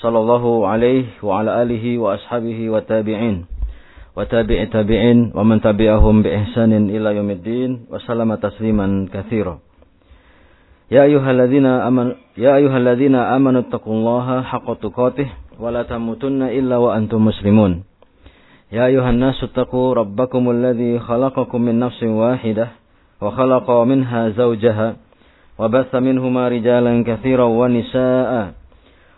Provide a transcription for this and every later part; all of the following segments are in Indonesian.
sallallahu alaihi wa ala alihi wa ashabihi wa tabi'in wa tabi'i tabi'in wa man tabi'ahum bi ihsanin ila yaumiddin wa sallama tasliman katsira Ya ayyuhalladzina amanu ya ayyuhalladzina amanu taqullaha haqqa tuqatih wa la tamutunna illa wa antum muslimun Ya ayuhan nasu taqu rabbakumul ladzi khalaqakum min nafsin wahidah wa khalaqa minha zawjaha wa batha minhuma rijalan katsiran wa nisaa'a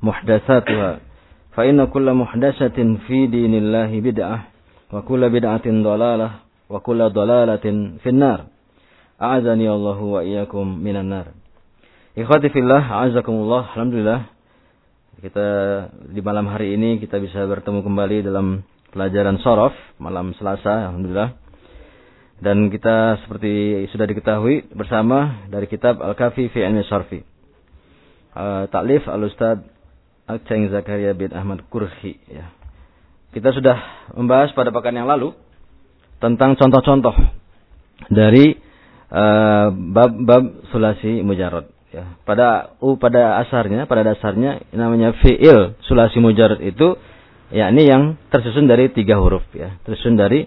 muhdatsatuha. Fa inna kulla muhdatsatin fi dinillahi bid'ah wa kulla bid'atin dalalah wa kulla dalalatin finnar. A'azani Allahu wa iyyakum minan nar. Ikhwati fillah a'azakumullah alhamdulillah. Kita di malam hari ini kita bisa bertemu kembali dalam pelajaran sorof malam Selasa alhamdulillah. Dan kita seperti sudah diketahui bersama dari kitab Al-Kafi fi Ilmi Sarfi. Uh, Taklif Al-Ustaz Aceng Zakaria bin Ahmad Kurhi ya. Kita sudah membahas pada pekan yang lalu tentang contoh-contoh dari bab-bab uh, sulasi mujarad ya. Pada u uh, pada asarnya, pada dasarnya namanya fiil sulasi mujarad itu yakni yang tersusun dari tiga huruf ya, tersusun dari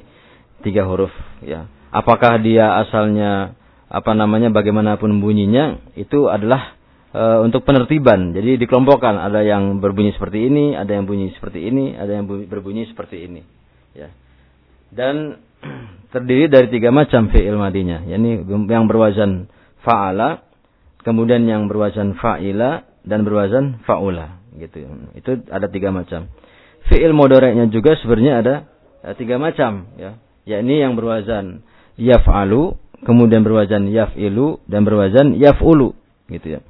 tiga huruf ya. Apakah dia asalnya apa namanya bagaimanapun bunyinya itu adalah e, untuk penertiban. Jadi dikelompokkan, ada yang berbunyi seperti ini, ada yang bunyi seperti ini, ada yang berbunyi seperti ini. Ya. Dan terdiri dari tiga macam fi'il madinya, yakni yang berwazan fa'ala, kemudian yang berwazan fa'ila dan berwazan fa'ula, gitu. Itu ada tiga macam. Fi'il modoreknya juga sebenarnya ada eh, tiga macam, ya. Yakni yang berwazan yaf'alu, kemudian berwazan yaf'ilu dan berwazan yaf'ulu, gitu ya.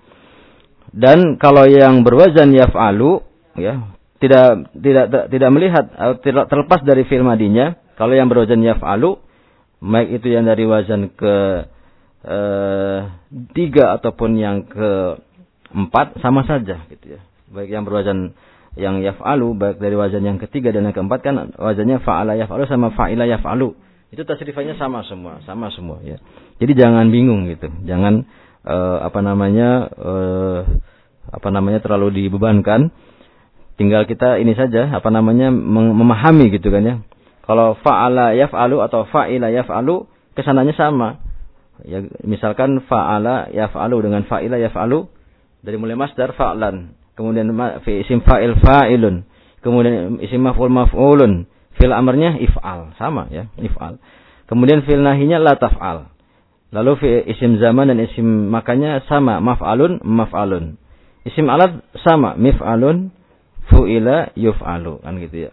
Dan kalau yang berwazan yaf'alu ya, tidak tidak tidak melihat atau tidak terlepas dari fi'il madinya, kalau yang berwazan yaf'alu baik itu yang dari wazan ke eh, tiga ataupun yang ke empat sama saja gitu ya. Baik yang berwazan yang yaf'alu baik dari wazan yang ketiga dan yang keempat kan wazannya fa'ala yaf'alu sama fa'ila yaf'alu. Itu tasrifannya sama semua, sama semua ya. Jadi jangan bingung gitu. Jangan uh, apa namanya uh, apa namanya terlalu dibebankan. Tinggal kita ini saja apa namanya memahami gitu kan ya. Kalau fa'ala yaf'alu atau fa'ila yaf'alu ke sananya sama. Ya, misalkan fa'ala yaf'alu dengan fa'ila yaf'alu dari mulai masdar fa'lan, kemudian fi isim fa'il fa'ilun, kemudian isim maf'ul maf'ulun, fil amarnya if'al, sama ya, if'al. Kemudian fil nahinya la taf'al. Lalu isim zaman dan isim makanya sama, maf'alun, maf'alun. Isim alat sama, mif'alun, fu'ila, yuf'alu. Kan gitu ya.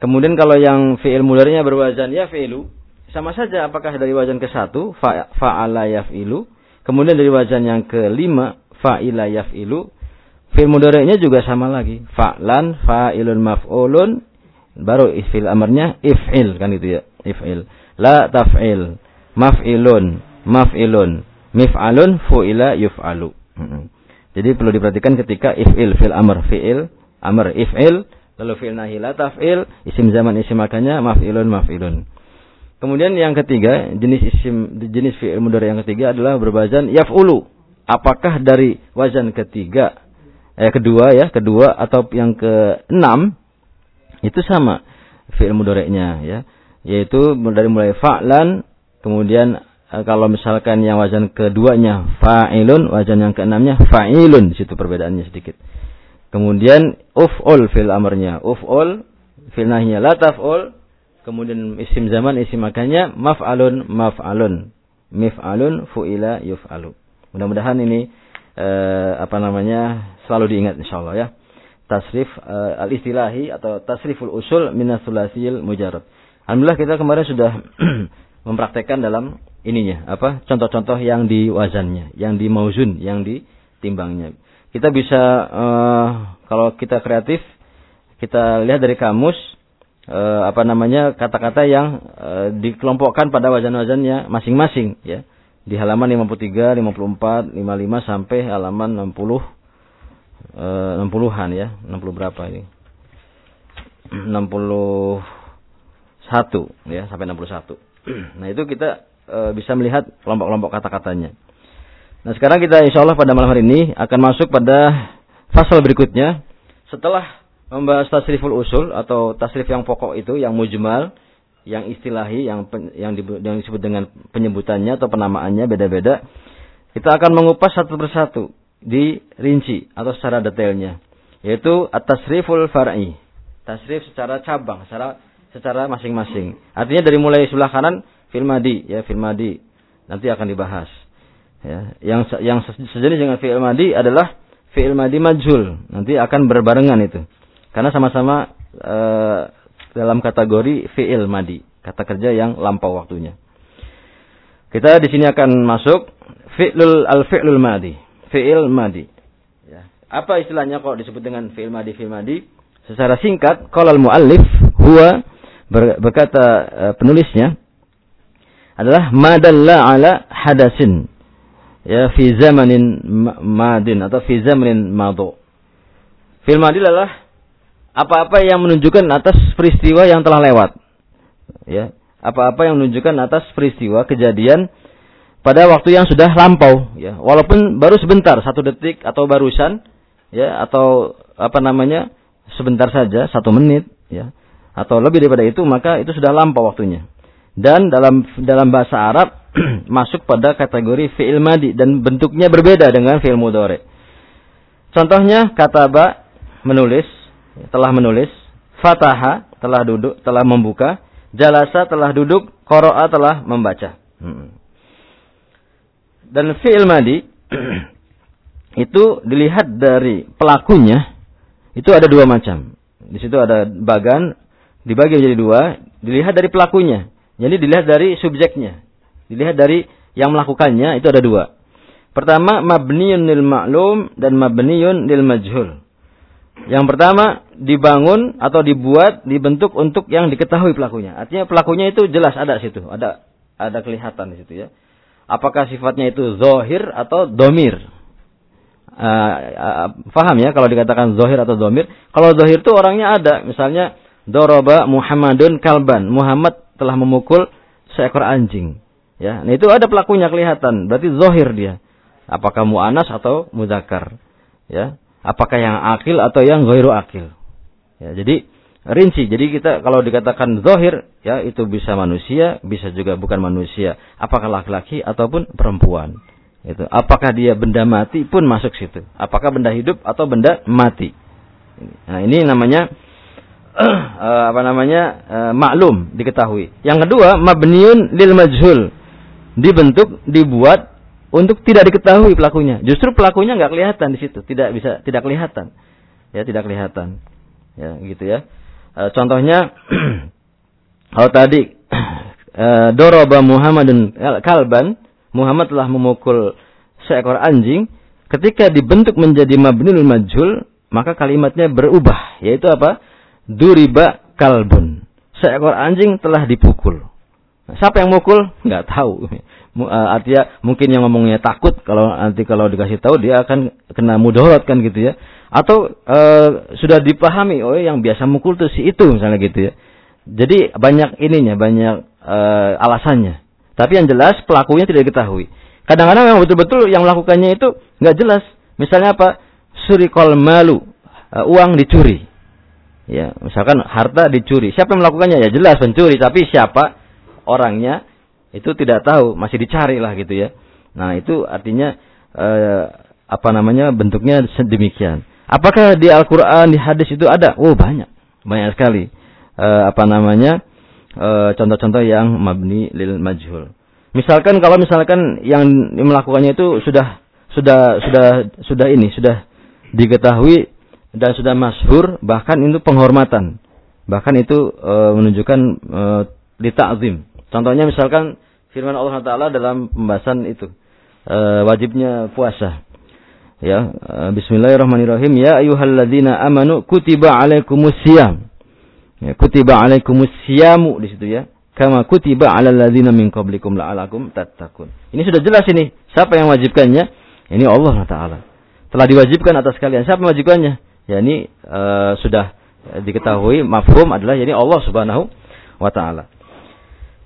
Kemudian kalau yang fi'il mudarinya berwazan ya fi'lu, sama saja apakah dari wazan ke satu, fa'ala yaf'ilu. Kemudian dari wazan yang kelima, fa'ila yaf'ilu. Fi'il mudarinya juga sama lagi. Fa'lan, fa'ilun maf'ulun. Baru ifil amarnya if'il kan gitu ya. If'il. La taf'il. Maf'ilun maf'ilun, mif'alun, fu'ila, yuf'alu. Jadi perlu diperhatikan ketika if'il, fil amr, fi'il, amr, if'il, lalu fi'il nahi la taf'il, isim zaman isim makanya maf'ilun, maf'ilun. Kemudian yang ketiga, jenis isim jenis fi'il mudhari yang ketiga adalah berbazan yaf'ulu. Apakah dari wazan ketiga eh kedua ya, kedua atau yang keenam itu sama fi'il mudhari'nya ya, yaitu dari mulai fa'lan kemudian kalau misalkan yang wazan keduanya fa'ilun, wazan yang keenamnya fa'ilun, di situ perbedaannya sedikit. Kemudian uf'ul fil amrnya, uf'ul fil nahnya, la taf'ul. Kemudian isim zaman, isim makanya maf'alun, maf'alun. Mif'alun, fu'ila, yuf'alu. Mudah-mudahan ini eh, apa namanya selalu diingat insyaallah ya. Tasrif eh, al-istilahi atau tasriful usul minasulasil mujarab. Alhamdulillah kita kemarin sudah mempraktekkan dalam ininya apa contoh-contoh yang di wazannya, yang di mauzun, yang di timbangnya. Kita bisa uh, kalau kita kreatif kita lihat dari kamus uh, apa namanya kata-kata yang uh, dikelompokkan pada wazan-wazannya masing-masing ya. Di halaman 53, 54, 55 sampai halaman 60 uh, 60-an ya. 60 berapa ini? 61 ya sampai 61. Nah, itu kita e, bisa melihat kelompok-kelompok kata-katanya. Nah sekarang kita insya Allah pada malam hari ini akan masuk pada pasal berikutnya. Setelah membahas tasriful usul atau tasrif yang pokok itu, yang mujmal, yang istilahi, yang yang, di, yang disebut dengan penyebutannya atau penamaannya beda-beda. Kita akan mengupas satu persatu di rinci atau secara detailnya. Yaitu at-tasriful far'i. Tasrif secara cabang, secara secara masing-masing. Artinya dari mulai sebelah kanan filmadi ya filmadi nanti akan dibahas. Ya, yang yang sejenis dengan fi'il madi adalah fi'il madi majhul. Nanti akan berbarengan itu. Karena sama-sama e, dalam kategori fi'il madi, kata kerja yang lampau waktunya. Kita di sini akan masuk fi'lul al-fi'lul madi, fi'il madi. Ya. Apa istilahnya kok disebut dengan fi'il madi fi'il madi? Secara singkat, qala al-muallif huwa berkata e, penulisnya adalah madalla ala hadasin ya fi zamanin madin atau fi zamanin madu. Fil madi adalah apa-apa yang menunjukkan atas peristiwa yang telah lewat. Ya, apa-apa yang menunjukkan atas peristiwa kejadian pada waktu yang sudah lampau ya walaupun baru sebentar satu detik atau barusan ya atau apa namanya sebentar saja satu menit ya atau lebih daripada itu maka itu sudah lampau waktunya dan dalam dalam bahasa Arab masuk pada kategori fi'il madi dan bentuknya berbeda dengan fi'il mudhari. Contohnya kata ba menulis, telah menulis, fataha telah duduk, telah membuka, jalasa telah duduk, qara'a telah membaca. Hmm. Dan fi'il madi itu dilihat dari pelakunya itu ada dua macam. Di situ ada bagan dibagi menjadi dua, dilihat dari pelakunya. Jadi dilihat dari subjeknya. Dilihat dari yang melakukannya itu ada dua. Pertama mabniyun lil ma'lum dan mabniyun lil majhul. Yang pertama dibangun atau dibuat dibentuk untuk yang diketahui pelakunya. Artinya pelakunya itu jelas ada situ, ada ada kelihatan di situ ya. Apakah sifatnya itu zohir atau domir? Uh, uh, faham ya kalau dikatakan zohir atau domir. Kalau zohir itu orangnya ada, misalnya doroba Muhammadun kalban. Muhammad telah memukul seekor anjing. Ya, nah itu ada pelakunya kelihatan, berarti zohir dia. Apakah mu'anas atau mudakar. Ya, apakah yang akil atau yang ghairu akil. Ya, jadi rinci. Jadi kita kalau dikatakan zohir, ya itu bisa manusia, bisa juga bukan manusia. Apakah laki-laki ataupun perempuan. Itu. Apakah dia benda mati pun masuk situ. Apakah benda hidup atau benda mati. Nah ini namanya uh, apa namanya uh, maklum diketahui. Yang kedua mabniun lil majhul dibentuk, dibuat untuk tidak diketahui pelakunya. Justru pelakunya nggak kelihatan di situ, tidak bisa, tidak kelihatan, ya tidak kelihatan, ya gitu ya. E, contohnya kalau tadi e, doroba Muhammadun kalban, Muhammad telah memukul seekor anjing, ketika dibentuk menjadi mabnul majhul, maka kalimatnya berubah, yaitu apa? Duriba kalbun. Seekor anjing telah dipukul. Siapa yang mukul? Nggak tahu. Uh, artinya mungkin yang ngomongnya takut kalau nanti kalau dikasih tahu dia akan kena mudorot kan gitu ya. Atau uh, sudah dipahami oh yang biasa mukul tuh si itu misalnya gitu ya. Jadi banyak ininya, banyak uh, alasannya. Tapi yang jelas pelakunya tidak diketahui. Kadang-kadang yang betul-betul yang melakukannya itu nggak jelas. Misalnya apa? Surikol malu, uh, uang dicuri. Ya, misalkan harta dicuri. Siapa yang melakukannya? Ya jelas pencuri, tapi siapa? orangnya itu tidak tahu, masih dicari lah gitu ya. Nah, itu artinya eh, apa namanya bentuknya demikian. Apakah di Al-Qur'an, di hadis itu ada? Oh, banyak. Banyak sekali. Uh, apa namanya? Eh, contoh-contoh uh, yang mabni lil majhul. Misalkan kalau misalkan yang melakukannya itu sudah sudah sudah sudah ini sudah diketahui dan sudah masyhur bahkan itu penghormatan. Bahkan itu uh, menunjukkan uh, ta'zim. Contohnya misalkan firman Allah Taala dalam pembahasan itu uh, wajibnya puasa. Ya, uh, Bismillahirrahmanirrahim. Ya ayyuhalladzina amanu kutiba alaikumus siyam. Ya, kutiba alaikumus siyamu di situ ya. Kama kutiba alal ladzina min qablikum la'alakum tattaqun. Ini sudah jelas ini. Siapa yang wajibkannya? Ini Allah Taala. Telah diwajibkan atas kalian. Siapa yang wajibkannya? Ya ini uh, sudah diketahui mafhum adalah jadi Allah Subhanahu wa taala.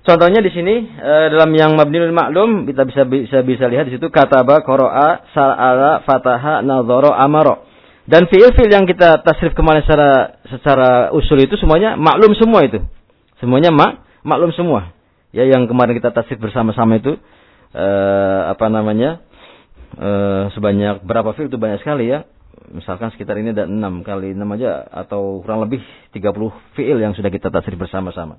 Contohnya di sini uh, dalam yang mabniul maklum kita bisa bisa bisa lihat di situ kataba qara'a sa'ala fataha nadhara amara. Dan fiil-fiil yang kita tasrif kemarin secara secara usul itu semuanya maklum semua itu. Semuanya mak maklum semua. Ya yang kemarin kita tasrif bersama-sama itu uh, apa namanya? Uh, sebanyak berapa fiil itu banyak sekali ya. Misalkan sekitar ini ada 6 kali 6 aja atau kurang lebih 30 fiil yang sudah kita tasrif bersama-sama.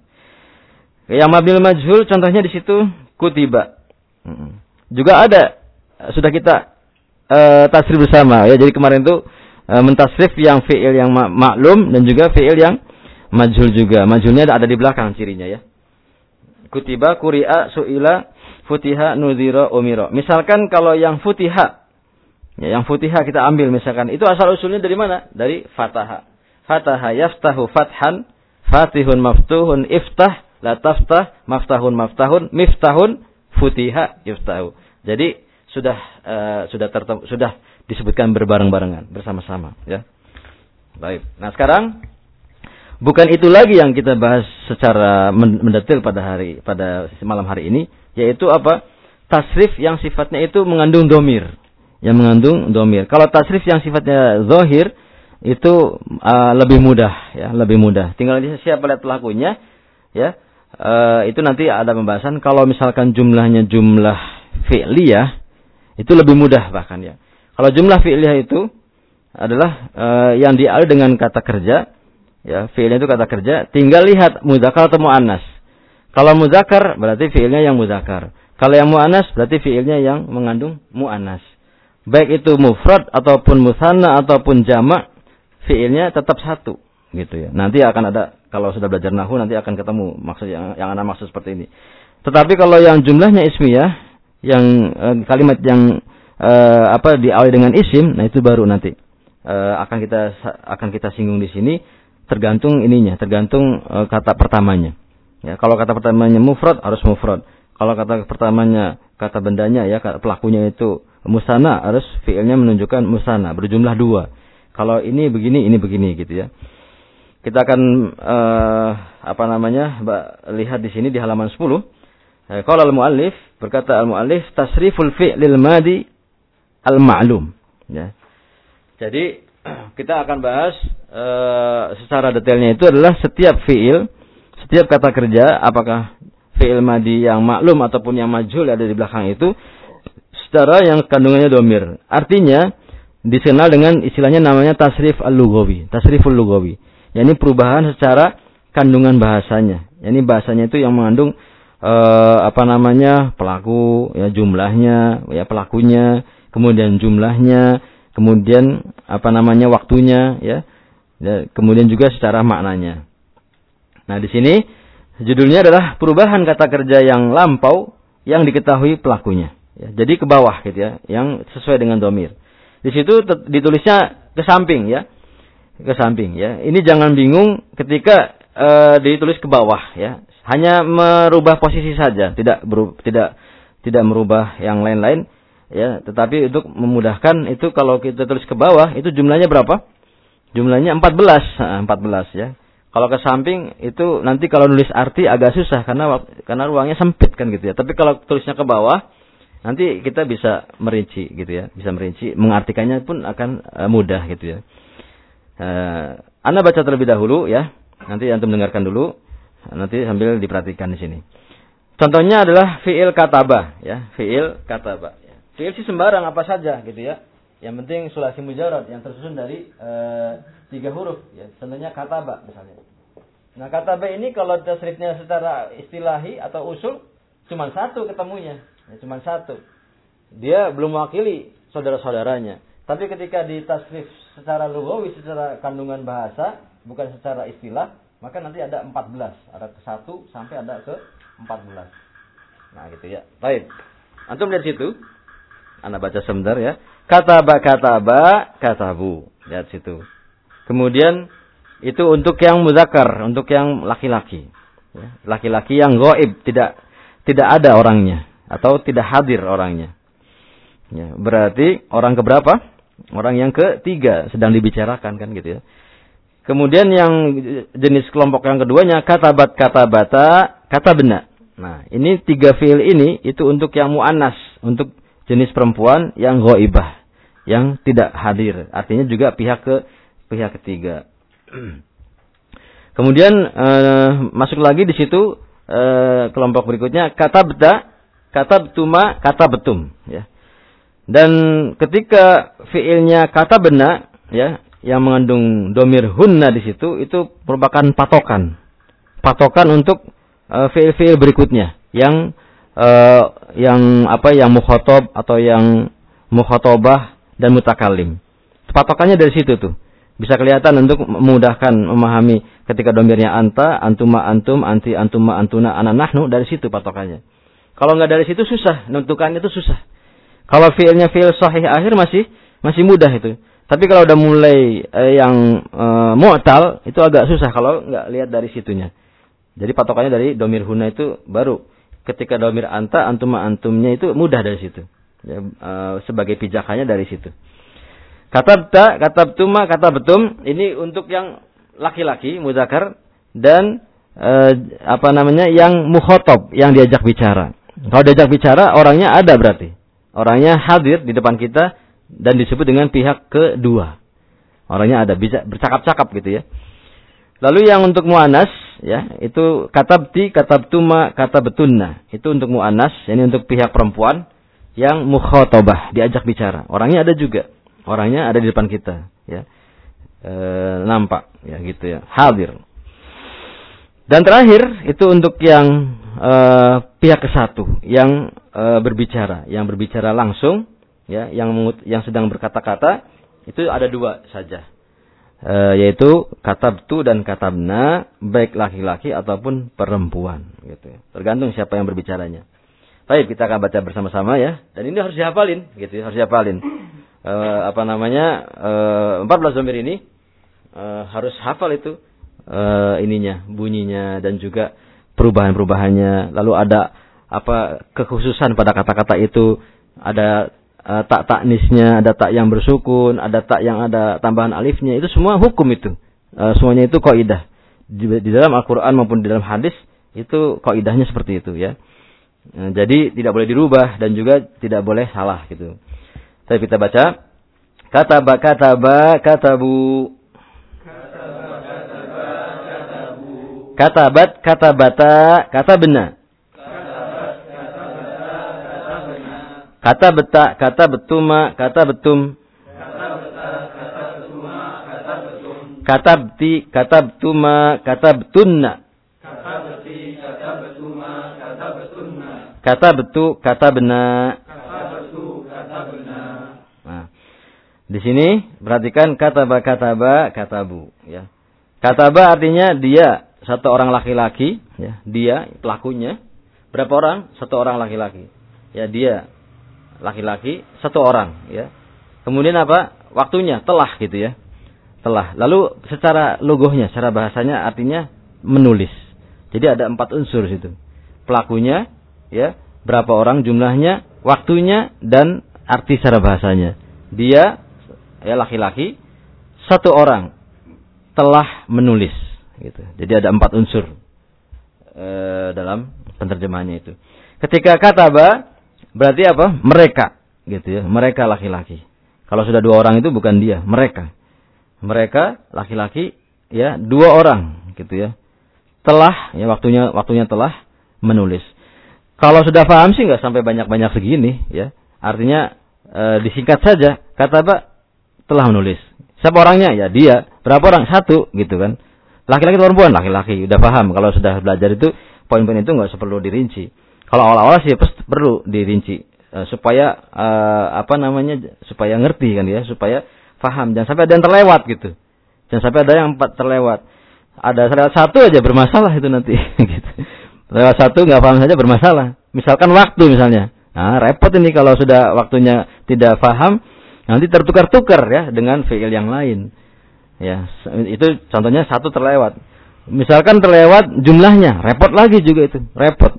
Yang mabnil majhul contohnya di situ kutiba. Juga ada sudah kita uh, tasrif bersama ya. Jadi kemarin itu uh, mentasrif yang fiil yang ma maklum dan juga fiil yang majhul juga. Majhulnya ada di belakang cirinya ya. Kutiba kuri'a su'ila futiha nudhira umiro. Misalkan kalau yang futiha ya, yang futiha kita ambil misalkan itu asal usulnya dari mana? Dari fataha. Fataha yaftahu fathan fatihun maftuhun iftah la taftah maftahun maftahun miftahun futiha yuftahu. Jadi sudah uh, sudah tertem, sudah disebutkan berbareng-barengan bersama-sama ya. Baik. Nah, sekarang bukan itu lagi yang kita bahas secara mendetil pada hari pada malam hari ini yaitu apa? Tasrif yang sifatnya itu mengandung domir. Yang mengandung domir. Kalau tasrif yang sifatnya zohir itu uh, lebih mudah ya, lebih mudah. Tinggal siapa lihat pelakunya ya uh, itu nanti ada pembahasan kalau misalkan jumlahnya jumlah fi'liyah itu lebih mudah bahkan ya. Kalau jumlah fi'liyah itu adalah uh, yang dialih dengan kata kerja ya fi'ilnya itu kata kerja tinggal lihat mudzakkar atau muannas. Kalau mudzakkar berarti fi'ilnya yang mudzakkar. Kalau yang muannas berarti fi'ilnya yang mengandung muannas. Baik itu mufrad ataupun musanna ataupun jamak fi'ilnya tetap satu gitu ya. Nanti akan ada kalau sudah belajar nahu nanti akan ketemu maksud yang yang anda maksud seperti ini. Tetapi kalau yang jumlahnya ismiyah, yang eh, kalimat yang eh, apa diawali dengan isim, nah itu baru nanti eh, akan kita akan kita singgung di sini tergantung ininya, tergantung eh, kata pertamanya. Ya, kalau kata pertamanya mufrad harus mufrad. Kalau kata pertamanya kata bendanya ya pelakunya itu musana harus fiilnya menunjukkan musana berjumlah dua. Kalau ini begini ini begini gitu ya. Kita akan uh, apa namanya? lihat di sini di halaman 10. Eh, Qala al-muallif berkata al-muallif tasriful fi'lil madi al-ma'lum ya. Jadi kita akan bahas uh, secara detailnya itu adalah setiap fi'il, setiap kata kerja apakah fi'il madi yang maklum ataupun yang majhul ada di belakang itu secara yang kandungannya domir. Artinya dikenal dengan istilahnya namanya tasrif al-lugawi, tasriful lugawi yakni perubahan secara kandungan bahasanya. Yani bahasanya itu yang mengandung eh, apa namanya pelaku, ya jumlahnya, ya pelakunya, kemudian jumlahnya, kemudian apa namanya waktunya, ya, ya kemudian juga secara maknanya. Nah di sini judulnya adalah perubahan kata kerja yang lampau yang diketahui pelakunya. Ya, jadi ke bawah gitu ya, yang sesuai dengan domir. Di situ ditulisnya ke samping ya ke samping ya. Ini jangan bingung ketika e, ditulis ke bawah ya. Hanya merubah posisi saja, tidak beru, tidak tidak merubah yang lain-lain ya, tetapi untuk memudahkan itu kalau kita tulis ke bawah itu jumlahnya berapa? Jumlahnya 14, 14 ya. Kalau ke samping itu nanti kalau nulis arti agak susah karena karena ruangnya sempit kan gitu ya. Tapi kalau tulisnya ke bawah nanti kita bisa merinci gitu ya, bisa merinci, mengartikannya pun akan uh, mudah gitu ya. Uh, anda baca terlebih dahulu ya. Nanti antum dengarkan dulu. Nanti sambil diperhatikan di sini. Contohnya adalah fiil kataba ya, fiil kataba. Fiil sih sembarang apa saja gitu ya. Yang penting sulasi mujarad yang tersusun dari e, tiga huruf ya. Contohnya kataba misalnya. Nah kataba ini kalau tasrifnya secara istilahi atau usul cuma satu ketemunya, ya, cuma satu. Dia belum mewakili saudara-saudaranya. Tapi ketika ditasrif secara lugawi, secara kandungan bahasa, bukan secara istilah, maka nanti ada 14. Ada ke satu sampai ada ke 14. Nah gitu ya. Baik. Antum lihat situ. Anda baca sebentar ya. Kataba kataba katabu. Lihat situ. Kemudian itu untuk yang muzakar, untuk yang laki-laki. Ya, laki-laki yang goib, tidak tidak ada orangnya atau tidak hadir orangnya. Ya, berarti orang keberapa? Orang yang ketiga sedang dibicarakan kan gitu ya. Kemudian yang jenis kelompok yang keduanya katabat katabata kata benar. Nah, ini tiga fiil ini itu untuk yang mu'annas, untuk jenis perempuan yang ghaibah, yang tidak hadir. Artinya juga pihak ke pihak ketiga. Kemudian uh, masuk lagi di situ uh, kelompok berikutnya kata kata betuma, kata betum ya. Dan ketika fiilnya kata benar ya, yang mengandung domir hunna di situ itu merupakan patokan. Patokan untuk uh, fiil-fiil berikutnya yang uh, yang apa yang mukhotob atau yang mukhotobah dan mutakalim. Patokannya dari situ tuh. Bisa kelihatan untuk memudahkan memahami ketika domirnya anta, antuma antum, anti antuma antuna ana nahnu dari situ patokannya. Kalau nggak dari situ susah, menentukannya itu susah. Kalau fiilnya fiil sahih akhir masih masih mudah itu. Tapi kalau udah mulai eh, yang eh, mu'tal itu agak susah kalau nggak lihat dari situnya. Jadi patokannya dari domir huna itu baru. Ketika domir anta, antuma antumnya itu mudah dari situ. Ya, uh, sebagai pijakannya dari situ. Kata ta, kata tuma, kata betum, ini untuk yang laki-laki, muzakar, dan uh, apa namanya, yang mukhotob, yang diajak bicara. Kalau diajak bicara, orangnya ada berarti. Orangnya hadir di depan kita, dan disebut dengan pihak kedua. Orangnya ada, bisa bercakap-cakap gitu ya. Lalu yang untuk mu'anas, ya, itu katabti, katabtuma, katabetunna. Itu untuk mu'anas, ini untuk pihak perempuan yang mukhotobah, diajak bicara. Orangnya ada juga. Orangnya ada di depan kita, ya. E, nampak, ya gitu ya. Hadir. Dan terakhir, itu untuk yang e, pihak ke satu, yang e, berbicara, yang berbicara langsung, ya, yang yang sedang berkata-kata, itu ada dua saja e, yaitu katabtu dan katabna baik laki-laki ataupun perempuan gitu ya. Tergantung siapa yang berbicaranya. Baik, kita akan baca bersama-sama ya. Dan ini harus dihafalin gitu ya, harus dihafalin. E, apa namanya? E, 14 domir ini e, harus hafal itu e, ininya, bunyinya dan juga perubahan-perubahannya. Lalu ada apa kekhususan pada kata-kata itu, ada uh, tak taknisnya, ada tak yang bersukun, ada tak yang ada tambahan alifnya, itu semua hukum itu. Uh, semuanya itu kaidah. Di, di dalam Al-Qur'an maupun di dalam hadis itu kaidahnya seperti itu ya. Uh, jadi tidak boleh dirubah dan juga tidak boleh salah gitu. Tapi kita baca kataba kataba katabu Katabat katabata katabna Kata beta, kata betuma, kata betum. Kata beti, kata betuma, kata betunna. Kata betu, kata bena. Nah, di sini perhatikan kata ba, kata ba, kata bu. Ya. Kata ba artinya dia satu orang laki-laki, ya, dia pelakunya. Berapa orang? Satu orang laki-laki. Ya dia laki-laki satu orang ya. Kemudian apa? Waktunya telah gitu ya. Telah. Lalu secara logohnya, secara bahasanya artinya menulis. Jadi ada empat unsur situ. Pelakunya, ya, berapa orang jumlahnya, waktunya dan arti secara bahasanya. Dia ya laki-laki satu orang telah menulis gitu. Jadi ada empat unsur e, dalam penerjemahannya itu. Ketika kata ba Berarti apa? Mereka, gitu ya. Mereka laki-laki. Kalau sudah dua orang itu bukan dia, mereka. Mereka laki-laki, ya dua orang, gitu ya. Telah, ya waktunya waktunya telah menulis. Kalau sudah paham sih nggak sampai banyak-banyak segini, ya. Artinya e, disingkat saja kata apa telah menulis. Siapa orangnya? Ya dia. Berapa orang? Satu gitu kan. Laki-laki atau perempuan? Laki-laki. Udah paham kalau sudah belajar itu poin-poin itu nggak perlu dirinci. Kalau awal-awal sih perlu dirinci e, supaya e, apa namanya supaya ngerti kan ya, supaya paham. Jangan sampai ada yang terlewat gitu. Jangan sampai ada yang terlewat. Ada satu aja bermasalah itu nanti. gitu. Lewat satu nggak paham saja bermasalah. Misalkan waktu misalnya. Nah, repot ini kalau sudah waktunya tidak paham, nanti tertukar-tukar ya dengan fiil yang lain. Ya, itu contohnya satu terlewat. Misalkan terlewat jumlahnya, repot lagi juga itu, repot.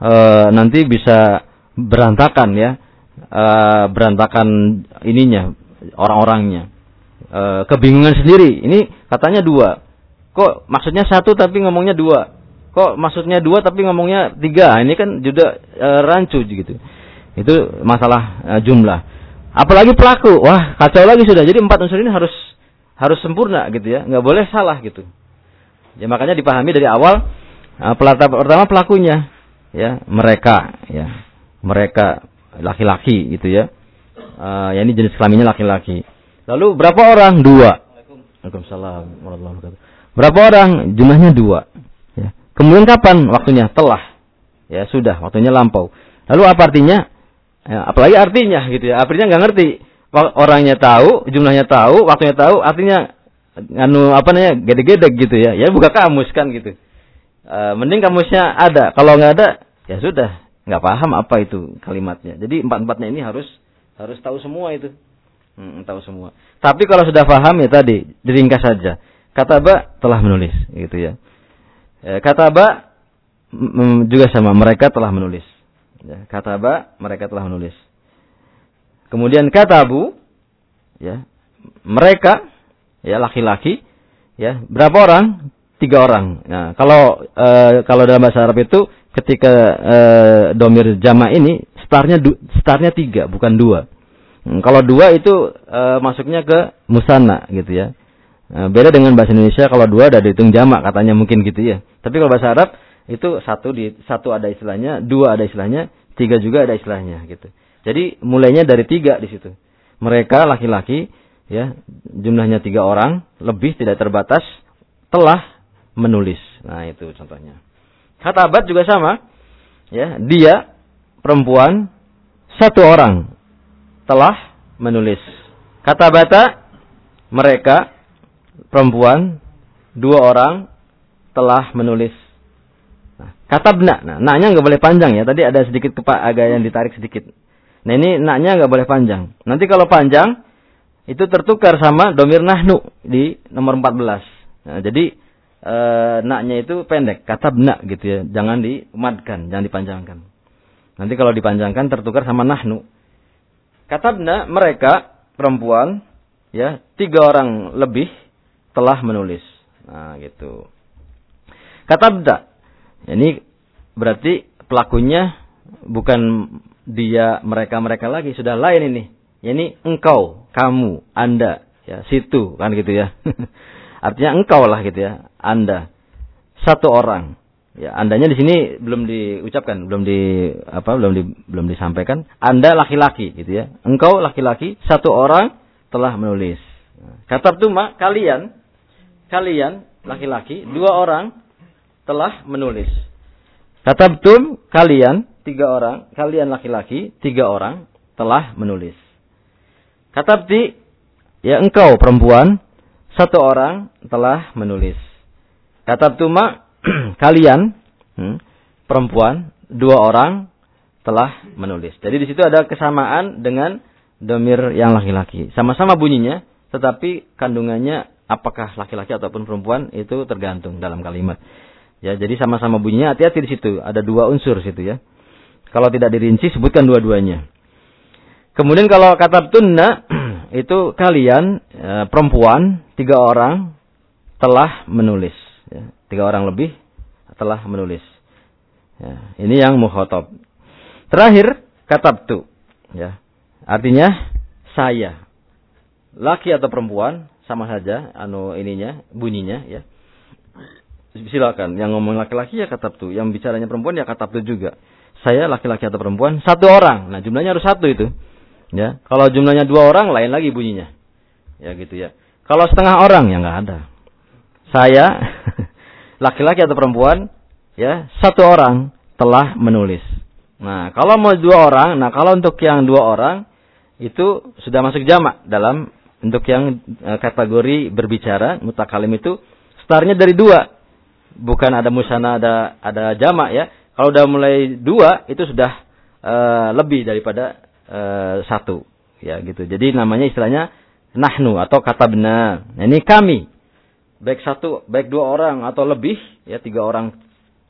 E, nanti bisa berantakan ya, e, berantakan ininya, orang-orangnya. E, kebingungan sendiri. Ini katanya dua. Kok maksudnya satu tapi ngomongnya dua kok maksudnya dua tapi ngomongnya tiga ini kan juga e, rancu gitu itu masalah e, jumlah apalagi pelaku wah kacau lagi sudah jadi empat unsur ini harus harus sempurna gitu ya nggak boleh salah gitu ya makanya dipahami dari awal e, pelata pertama pelakunya ya mereka ya mereka laki-laki gitu ya e, ya ini jenis kelaminnya laki-laki lalu berapa orang dua Waalaikumsalam berapa orang jumlahnya dua Kemudian kapan waktunya? Telah. Ya sudah, waktunya lampau. Lalu apa artinya? Ya, apalagi artinya gitu ya. Artinya nggak ngerti. Orangnya tahu, jumlahnya tahu, waktunya tahu, artinya anu apa namanya gede-gede gitu ya. Ya buka kamus kan gitu. E, mending kamusnya ada. Kalau nggak ada, ya sudah, nggak paham apa itu kalimatnya. Jadi empat-empatnya ini harus harus tahu semua itu. Hmm, tahu semua. Tapi kalau sudah paham ya tadi diringkas saja. Kata ba telah menulis gitu ya. Ya, kata ba juga sama mereka telah menulis. Ya, kata ba mereka telah menulis. Kemudian kata bu ya mereka ya laki-laki ya berapa orang? Tiga orang. Nah, kalau e, kalau dalam bahasa Arab itu ketika e, domir jama ini startnya startnya tiga bukan dua. Hmm, kalau dua itu e, masuknya ke musana gitu ya. Nah, beda dengan bahasa Indonesia kalau dua ada dihitung jamak katanya mungkin gitu ya. Tapi kalau bahasa Arab itu satu di satu ada istilahnya, dua ada istilahnya, tiga juga ada istilahnya gitu. Jadi mulainya dari tiga di situ. Mereka laki-laki ya jumlahnya tiga orang lebih tidak terbatas telah menulis. Nah itu contohnya. Kata abad juga sama. Ya dia perempuan satu orang telah menulis. Kata bata mereka perempuan dua orang telah menulis. Nah, kata benak, nah, naknya nggak boleh panjang ya. Tadi ada sedikit kepak agak yang ditarik sedikit. Nah ini naknya nggak boleh panjang. Nanti kalau panjang itu tertukar sama domir nahnu di nomor 14. Nah, jadi e, naknya itu pendek, kata benak gitu ya. Jangan diumatkan, jangan dipanjangkan. Nanti kalau dipanjangkan tertukar sama nahnu. Kata benak mereka perempuan ya tiga orang lebih telah menulis. Nah, gitu. Kata bda. Ini berarti pelakunya bukan dia mereka-mereka lagi, sudah lain ini. Ini engkau, kamu, Anda, ya, situ kan gitu ya. Artinya engkau lah gitu ya, Anda. Satu orang. Ya, andanya di sini belum diucapkan, belum di apa, belum di, belum disampaikan. Anda laki-laki gitu ya. Engkau laki-laki, satu orang telah menulis. Kata tuma kalian kalian laki-laki dua orang telah menulis. Katabtum kalian tiga orang, kalian laki-laki tiga orang telah menulis. Katabti ya engkau perempuan satu orang telah menulis. Katabtuma kalian hmm, perempuan dua orang telah menulis. Jadi di situ ada kesamaan dengan domir yang laki-laki. Sama-sama bunyinya, tetapi kandungannya apakah laki-laki ataupun perempuan itu tergantung dalam kalimat. Ya, jadi sama-sama bunyinya hati-hati di situ. Ada dua unsur situ ya. Kalau tidak dirinci sebutkan dua-duanya. Kemudian kalau kata tunna itu kalian e, perempuan tiga orang telah menulis. Ya, tiga orang lebih telah menulis. Ya, ini yang mukhotob. Terakhir katabtu. Ya, artinya saya. Laki atau perempuan sama saja anu ininya bunyinya ya silakan yang ngomong laki-laki ya tuh yang bicaranya perempuan ya tuh juga saya laki-laki atau perempuan satu orang nah jumlahnya harus satu itu Ya, kalau jumlahnya dua orang lain lagi bunyinya. Ya gitu ya. Kalau setengah orang ya nggak ada. Saya laki-laki atau perempuan ya satu orang telah menulis. Nah kalau mau dua orang, nah kalau untuk yang dua orang itu sudah masuk jamak dalam untuk yang e, kategori berbicara mutakalim itu startnya dari dua, bukan ada musana ada ada jamak ya. Kalau udah mulai dua itu sudah uh, lebih daripada uh, satu ya gitu. Jadi namanya istilahnya nahnu atau katabna. Nah, ini kami. Baik satu, baik dua orang atau lebih ya tiga orang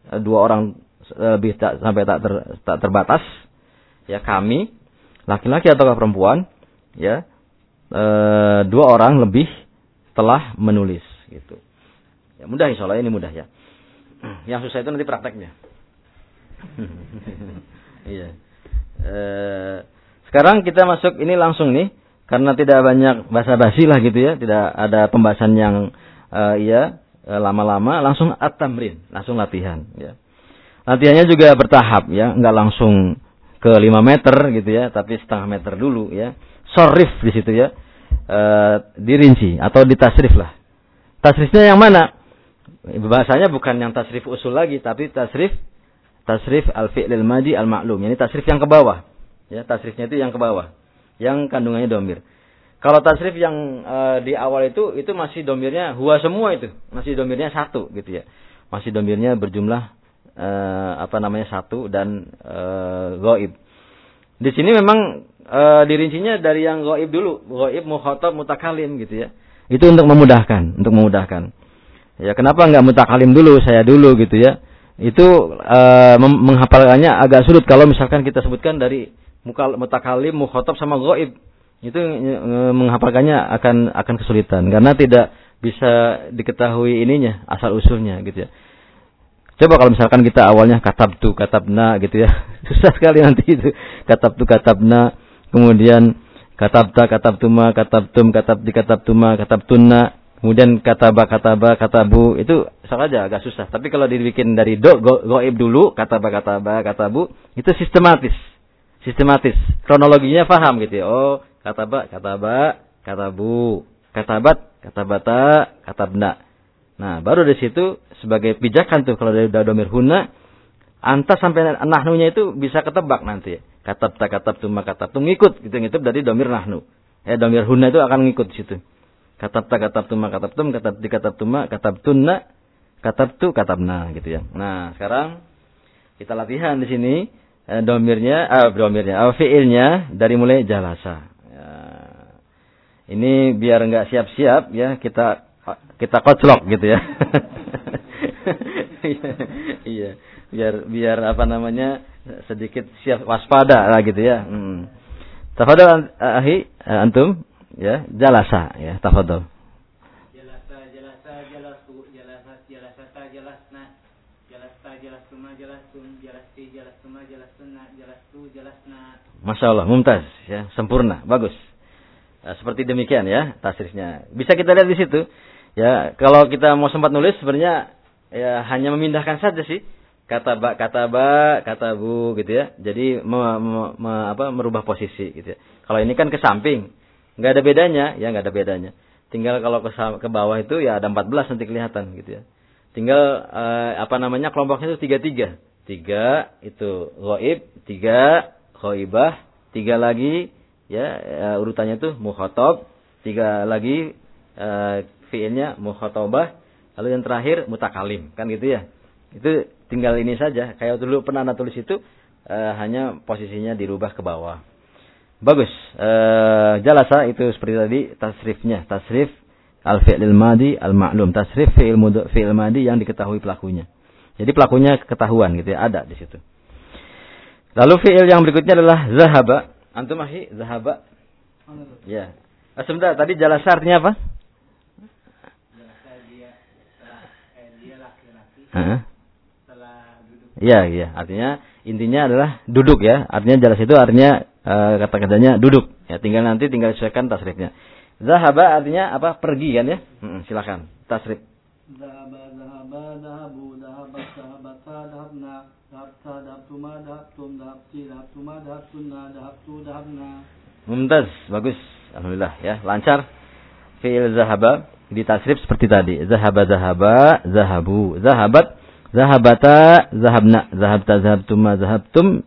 eh, dua orang lebih tak, sampai tak ter, tak terbatas ya kami laki-laki atau perempuan ya e, dua orang lebih telah menulis gitu. Ya mudah insya Allah ini mudah ya. Yang susah itu nanti prakteknya. iya. E, sekarang kita masuk ini langsung nih karena tidak banyak bahasa basi lah gitu ya, tidak ada pembahasan yang uh, iya lama-lama langsung at-tamrin, langsung latihan ya. Latihannya juga bertahap ya, nggak langsung ke 5 meter gitu ya, tapi setengah meter dulu ya. Sorif di situ ya. E, dirinci atau ditasrif lah. Tasrifnya yang mana? Bahasanya bukan yang tasrif usul lagi, tapi tasrif tasrif al-fi'lil madi al-ma'lum. Ini tasrif yang ke bawah. Ya, tasrifnya itu yang ke bawah. Yang kandungannya domir. Kalau tasrif yang e, di awal itu itu masih domirnya huwa semua itu, masih domirnya satu gitu ya. Masih domirnya berjumlah e, apa namanya satu dan e, goib. Di sini memang e, dirincinya dari yang goib dulu, goib mukhotob mutakalim gitu ya. Itu untuk memudahkan, untuk memudahkan. Ya kenapa nggak mutakalim dulu, saya dulu gitu ya itu uh, menghafalkannya agak sulit kalau misalkan kita sebutkan dari mukal mutakalim, mukhotob sama goib. Itu uh, menghafalkannya akan akan kesulitan karena tidak bisa diketahui ininya asal usulnya gitu ya. Coba kalau misalkan kita awalnya katab tu katabna gitu ya. Susah sekali nanti itu. Katab tu katabna, kemudian katabta katabtuma katabtum katabdi katabtuma katabtunna Kemudian kata ba kata ba kata bu itu saja agak susah. Tapi kalau dibikin dari do go, goib dulu kata ba kata bu itu sistematis. Sistematis. Kronologinya paham gitu ya. Oh, kata bat kata bata kata benda. Nah, baru dari situ sebagai pijakan tuh kalau dari domir huna antas sampai nahnunya itu bisa ketebak nanti. Kata tuma kata tum ngikut gitu ngikut dari domir nahnu. Eh domir huna itu akan ngikut di situ. Katabta katabtuma katabtum, katabti katabtuma katabtunna, katabtu katabna gitu ya. Nah, sekarang kita latihan di sini eh, domirnya, ah domirnya, ah, fiilnya dari mulai jalasa. Ya. Ini biar nggak siap-siap ya kita kita koclok gitu ya. iya, biar biar apa namanya sedikit siap waspada lah gitu ya. Hmm. Tafadhal ahi antum ya jalasa ya tafadhol. Jalasa jalasa jalasu jalasat jalasata jalasna. Jalasta jalastuma jalastum jalasti jalastuma jalastunna jalastu jalasna. Masya Allah mumtaz ya sempurna bagus. Nah, seperti demikian ya tasrifnya. Bisa kita lihat di situ ya kalau kita mau sempat nulis sebenarnya ya hanya memindahkan saja sih. Kata ba kata ba kata bu gitu ya. Jadi me, me, me, apa merubah posisi gitu ya. Kalau ini kan ke samping nggak ada bedanya, ya nggak ada bedanya. Tinggal kalau ke, ke bawah itu ya ada 14 nanti kelihatan gitu ya. Tinggal eh, apa namanya kelompoknya itu tiga tiga. Tiga itu goib, tiga khoibah, tiga lagi ya uh, urutannya itu mukhotob, tiga lagi uh, fiilnya mukhotobah, lalu yang terakhir mutakalim, kan gitu ya. Itu tinggal ini saja. Kayak dulu pernah itu uh, hanya posisinya dirubah ke bawah. Bagus. E, jalasa itu seperti tadi tasrifnya, tasrif al fi'lil madi al ma'lum, tasrif fi'il fi'il madi yang diketahui pelakunya. Jadi pelakunya ketahuan gitu ya, ada di situ. Lalu fi'il yang berikutnya adalah zahaba. Antum masih zahaba? Ya. Ah, sebentar, tadi jalasa artinya apa? Iya, iya. Artinya intinya adalah duduk ya. Artinya jalas itu artinya uh, kata katanya duduk. Ya, tinggal nanti tinggal sesuaikan tasrifnya. Zahaba artinya apa? Pergi kan ya? Hmm, silakan. Tasrif. Zahaba, zahaba, zahabu, zahabat, zahabata, dahabna, dahabta, dahabtuma, dahabtum, dahabti, dahabtuma, dahabtunna, dahabtu, dahabna. Mumtaz, bagus. Alhamdulillah ya, lancar. Fi'il zahaba di tasrif seperti tadi. Zahaba zahaba, zahabu, zahabat, zahabata, zahabna, zahabta, zahabtuma, zahabtum,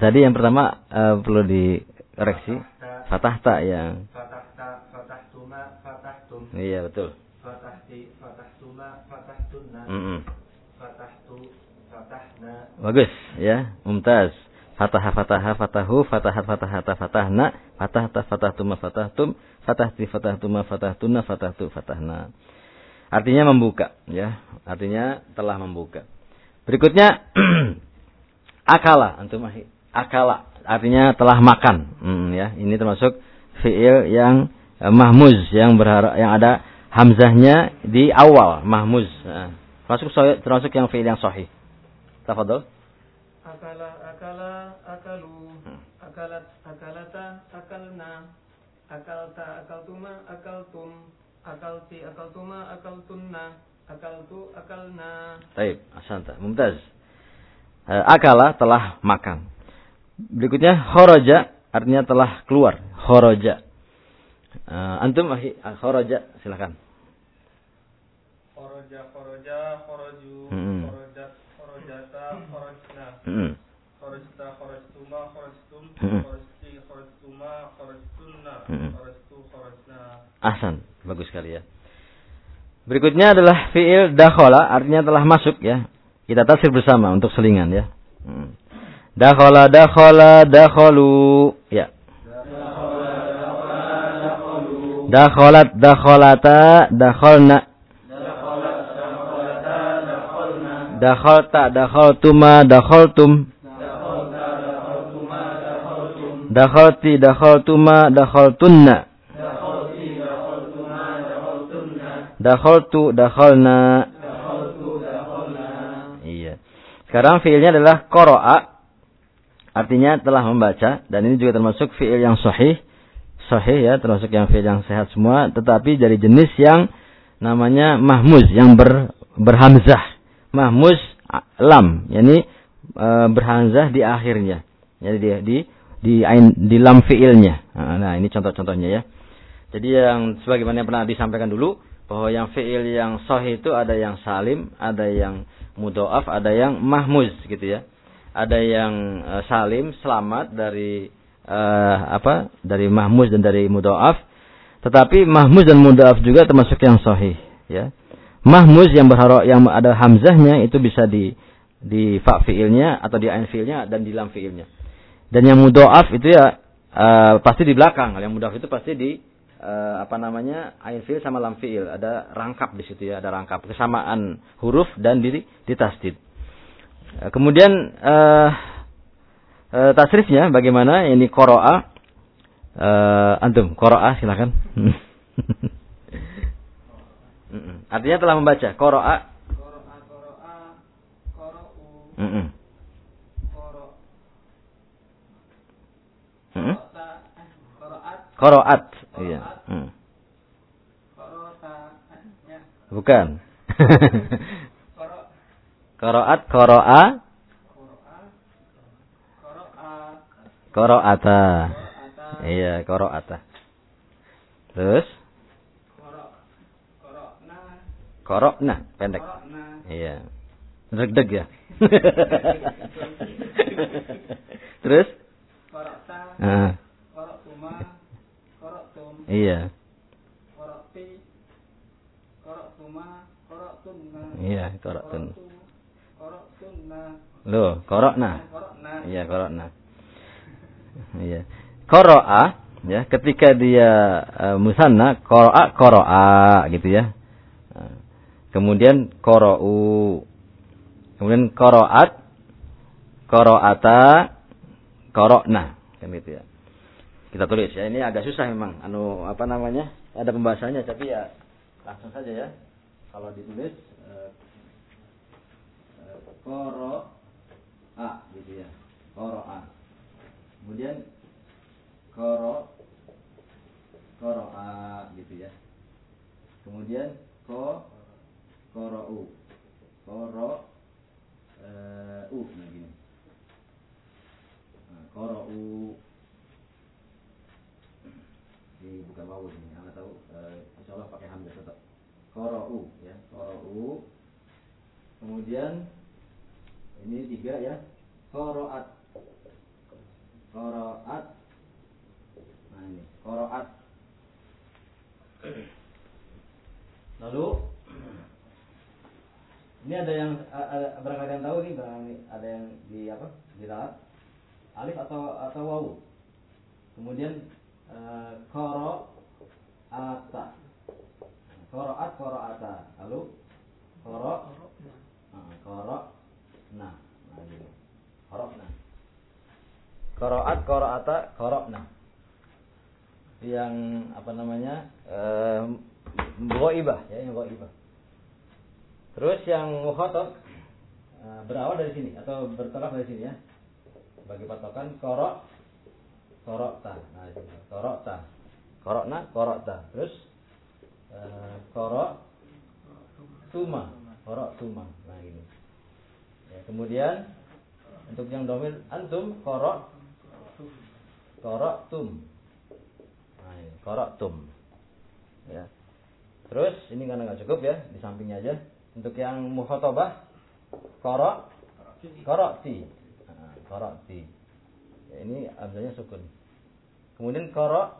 Tadi yang pertama uh, perlu dikoreksi. Fatahta yang. Fatahta, fatahtuma, fatahtum. Iya betul. Fatahti, fatahtuma, fatahtunna. Mm -mm. Fatahtu, fatahna. Bagus ya, mumtaz. Fataha, fataha, fatahu, fatahat, fatahata, fatahna, fatahta, fatahtuma, fatahtum, fatahti, fatahtuma, fatahtuna, fatahtu, fatahna. Artinya membuka, ya. Artinya telah membuka. Berikutnya akala, antum akala, artinya telah makan, hmm, ya. Ini termasuk fiil yang eh, mahmuz yang berharap yang ada hamzahnya di awal mahmuz. Nah, termasuk termasuk yang fiil yang sahih. Tafadhol. Akala, akala, akalu, hmm. akalat, akalata, akalna, akalta, akaltuma, akaltum, akalti akaltuma akaltunna akaltu akalna Baik, asanta. Mumtaz. Uh, akala telah makan. Berikutnya kharaja artinya telah keluar. Kharaja. Uh, antum ahi uh, kharaja silakan. Kharaja kharaja kharaju hmm. kharaja kharajata kharajna. Hmm. Kharajta kharajtuma kharajtum hmm. hmm. kharajtu kharajna. Ahsan. Bagus sekali ya. Berikutnya adalah fiil dakhala, artinya telah masuk ya. Kita tafsir bersama untuk selingan ya. Hmm. Dakhala, dakhala, dakhalu. Ya. Dakhalat, dakhalata, dakhalna. Dakhalta, dakhaltuma, dakhaltum. Dakhalti, dakhaltuma, dakhaltunna. Dakhaltu, dakhalna. Iya. Sekarang fiilnya adalah qara'a. Artinya telah membaca dan ini juga termasuk fiil yang sahih. Sahih ya, termasuk yang fiil yang sehat semua, tetapi dari jenis yang namanya mahmuz yang ber, berhamzah. Mahmuz lam, yakni e, berhamzah di akhirnya. Jadi di di di, di lam fiilnya. Nah, ini contoh-contohnya ya. Jadi yang sebagaimana yang pernah disampaikan dulu, bahwa yang fiil yang sahih itu ada yang salim, ada yang mudoaf, ada yang mahmuz gitu ya. Ada yang uh, salim, selamat dari uh, apa? Dari mahmuz dan dari mudoaf. Tetapi mahmuz dan mudoaf juga termasuk yang sahih ya. Mahmuz yang berharap yang ada hamzahnya itu bisa di di fa fiilnya atau di ain fiilnya dan di lam fiilnya. Dan yang mudoaf itu ya uh, pasti di belakang. Yang mudoaf itu pasti di uh, apa namanya ain fiil sama lam fiil ada rangkap di situ ya ada rangkap kesamaan huruf dan di di tasdid kemudian uh, uh, tasrifnya bagaimana ini koroa uh, antum koroa silakan artinya telah membaca koroa koroa koroa korou Koroat. Iya. Hmm. Bukan. Koroat, koroa. Koroata. Iya, koroata. Terus? Korokna, pendek. Iya. Deg-deg ya. Terus? Korokta. Ah. Iya. Iya, korotun. Loh, korokna. Iya, korokna. Iya. Koro'a ya, ketika dia uh, musanna, koro'a koro'a gitu ya. Kemudian korou. Kemudian koroat, koroata, korokna. Kan gitu ya. kita tulis ya. Ini agak susah memang. Anu apa namanya? Ada pembahasannya tapi ya langsung saja ya. Kalau ditulis koro a gitu ya. Koro a. Kemudian koro koro a gitu ya. Kemudian ko koro u. Koro uh, u nah gini. Nah, koro u ini bukan wawu ini anda tahu uh, insya Allah pakai hamzah tetap korou ya korou kemudian ini tiga ya. Koroat. Koroat. Nah ini. Koroat. Lalu ini ada yang ada barangkali yang tahu nih barangkali ada yang di apa? Di alif atau atau wawu kemudian koro ata koroat ata lalu koro koro nah nah gini koro nah. Koroat koroata korokna yang apa namanya eh, ibah ya yang ibah terus yang mukhotob eh, berawal dari sini atau bertolak dari sini ya. Bagi patokan korok korokta nah itu korokta korokna korokta terus korok tuma korok tuma nah ini ya, kemudian untuk yang domir antum korok korok tum nah korok tum ya. Terus ini karena nggak cukup ya di sampingnya aja. Untuk yang muhotobah korok korok ti nah, korok ti Ya, ini amzanya sukun. Kemudian korok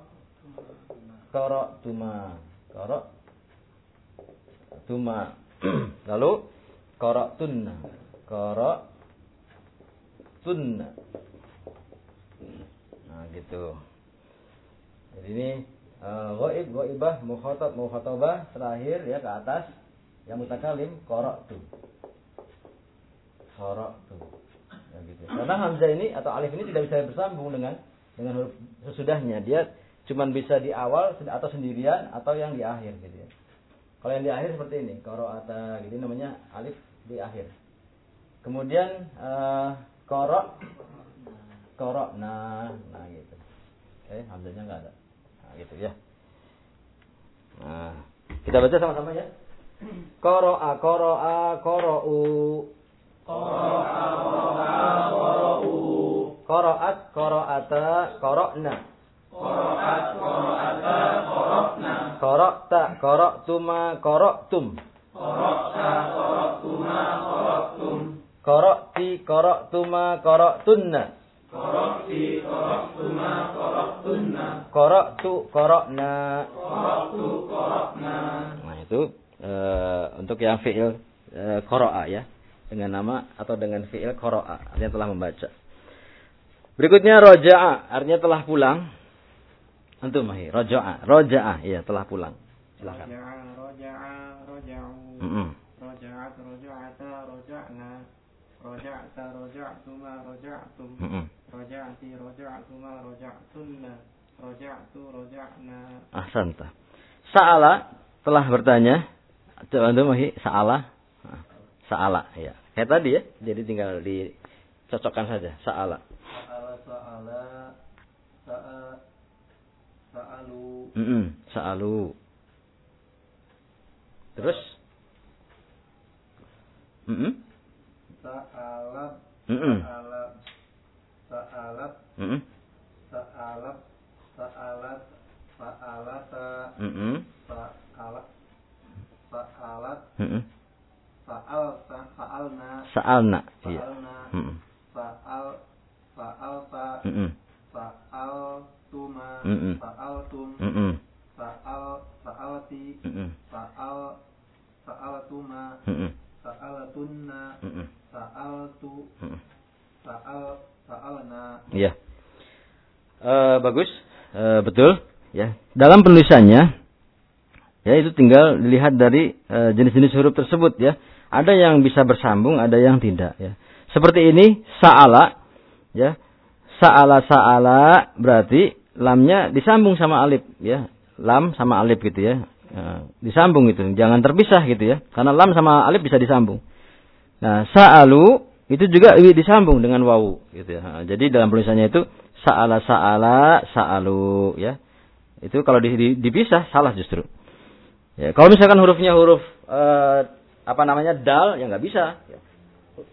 korok tuma korok tuma lalu korok tunna korok tunna nah gitu jadi ini uh, goib goibah mukhotob mukhotobah terakhir ya ke atas yang mutakalim korok tu korok tu Ya, gitu. Karena hamzah ini atau alif ini tidak bisa bersambung dengan dengan huruf sesudahnya. Dia cuma bisa di awal atau sendirian atau yang di akhir gitu ya. Kalau yang di akhir seperti ini, koroata gitu namanya alif di akhir. Kemudian uh, korok korok nah nah gitu. Eh hamzahnya nggak ada. Nah gitu ya. Nah, kita baca sama-sama ya. Koroa koroa korou Qaraat qara'ata qara'na. Qara'at qara'ata qara'na. Qara'ta qara'tuma qara'tum. Qara'ta qara'tuma qara'tum. Qara'ti qara'tuma qara'tunna. Qara'ti qara'tuma qara'tunna. Qara'tu qara'na. Qara'tu qara'na. Nah itu uh, untuk yang fi'il uh, qara'a ya dengan nama atau dengan fiil qara'a artinya telah membaca. Berikutnya roja'a artinya telah pulang. Antum mahi roja'a roja'a iya telah pulang. Silakan. Roja'a roja'a roja'u. Mm -mm. Roja'at roja'ata roja'na. Roja'ta roja'tuma roja'tum. Roja'ti roja'tuma roja'tunna. Roja'tu roja'na. Ahsanta. Sa'ala telah bertanya. Coba antum mahi sa'ala. Sa'ala ya. Kayak tadi ya. Jadi tinggal dicocokkan saja. Sa'ala. Sa'ala sa'ala sa'a sa'alu. Mm -mm. Sa'alu. Terus? Mm -mm. Sa'alat. Mm -mm. Sa'alat. Sa'alat. Sa'alat. Sa'alat. Sa'alata. Sa'alat. Sa'alat. Sa'al sa'alna. Sa'alna. Iya. Sa'alna. Sa'al sa'alta. Sa'altuma. Sa'altum. Sa'al sa'alti. Sa'al sa'altuma. Mm Sa'altunna. -mm. Sa'altu. Sa'al sa'alna. Iya. Eh, bagus, Eh, betul. Ya, dalam penulisannya, ya itu tinggal dilihat dari eh, jenis-jenis huruf tersebut ya. Ada yang bisa bersambung, ada yang tidak ya. Seperti ini, saala, ya. Saala saala berarti lamnya disambung sama alif ya. Lam sama alif gitu ya. Nah, disambung itu, jangan terpisah gitu ya. Karena lam sama alif bisa disambung. Nah, sa'alu itu juga disambung dengan wawu gitu ya. Jadi dalam tulisannya itu sa'ala sa'ala sa'alu ya. Itu kalau dipisah salah justru. Ya, kalau misalkan hurufnya huruf eh, apa namanya dal ya nggak bisa. Ya.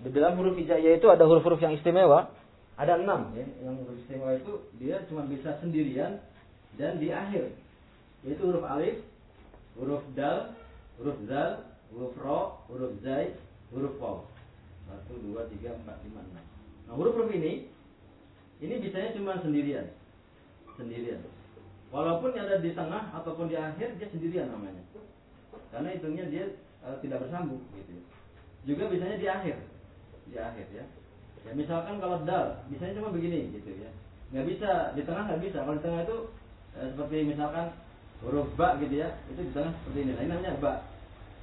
Di dalam huruf hijaiyah itu ada huruf-huruf yang istimewa. Ada enam ya. Yang huruf istimewa itu dia cuma bisa sendirian dan di akhir. Yaitu huruf alif, huruf dal, huruf zal, huruf ro, huruf zai, huruf waw. Satu, dua, tiga, empat, lima, enam. Nah huruf-huruf ini, ini bisanya cuma sendirian. Sendirian. Walaupun ada di tengah ataupun di akhir, dia sendirian namanya. Karena hitungnya dia e, tidak bersambung gitu. Juga bisanya di akhir. Di akhir ya. Ya misalkan kalau dal, bisanya cuma begini gitu ya. Nggak bisa, di tengah nggak bisa. Kalau di tengah itu e, seperti misalkan huruf ba gitu ya, itu di tengah seperti ini. Nah, ini namanya ba.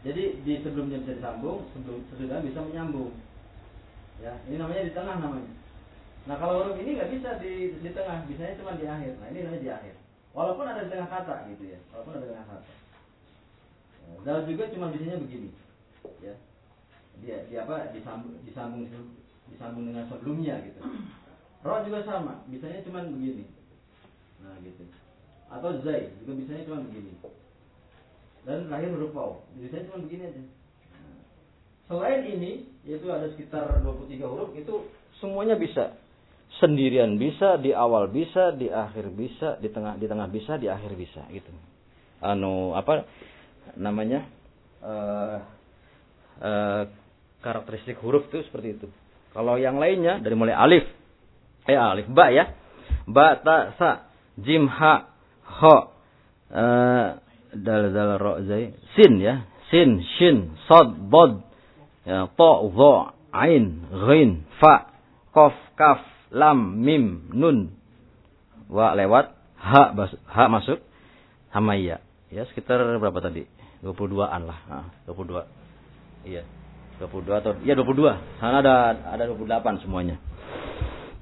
Jadi di sebelumnya bisa disambung, sebelum sesudah bisa menyambung. Ya, ini namanya di tengah namanya. Nah kalau huruf ini nggak bisa di di tengah, bisanya cuma di akhir. Nah ini namanya di akhir. Walaupun ada di tengah kata gitu ya, walaupun ada di tengah kata. Nah, Dal juga cuma bisanya begini, ya. Dia, dia apa disambung disambung disambung dengan sebelumnya gitu. Roh juga sama, bisanya cuma begini. Nah gitu. Atau zai juga bisanya cuma begini. Dan terakhir huruf waw, bisanya cuma begini aja. Selain ini, yaitu ada sekitar 23 huruf, itu semuanya bisa. Sendirian bisa, di awal bisa, di akhir bisa, di tengah di tengah bisa, di akhir bisa gitu. Anu apa namanya? Uh, uh, karakteristik huruf itu seperti itu. Kalau yang lainnya dari mulai alif, eh alif, ba ya, ba, ta, sa, jim, ha, ho, uh, dal, dal, ro, zai, sin ya, sin, shin, sod, bod, ya, to, zo, ain, ghin, fa, kof, kaf, lam, mim, nun. Wa lewat, ha, ha masuk, sama iya. Ya, sekitar berapa tadi? 22-an lah. Nah, 22. Iya. 22 atau iya 22. Sana ada ada 28 semuanya.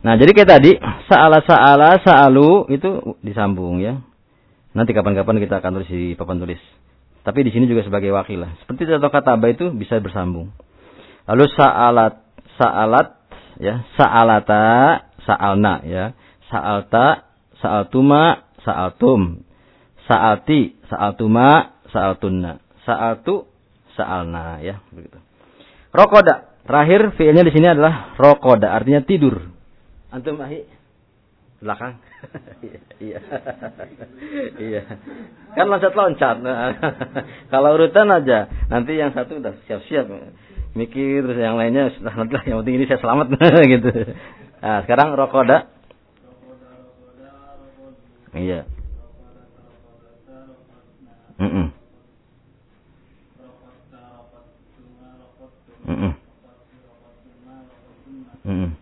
Nah, jadi kayak tadi, sa'ala sa'ala sa'alu itu disambung ya. Nanti kapan-kapan kita akan tulis di papan tulis. Tapi di sini juga sebagai wakil lah. Seperti contoh kata aba itu bisa bersambung. Lalu sa'alat sa'alat ya, sa'alata, sa'alna ya. Sa'alta, sa'altuma, sa'altum. Sa'alti, sa'altuma, sa'altunna. Sa'altu, sa'alna ya, begitu. Rokoda. Terakhir fiilnya di sini adalah rokoda, artinya tidur. Antum ahi belakang. iya. iya. Kan loncat-loncat. Kalau urutan aja, nanti yang satu udah siap-siap mikir terus yang lainnya sudah nanti lah yang penting ini saya selamat gitu. Nah, sekarang rokoda. Iya. Mm -mm. Mm -mm.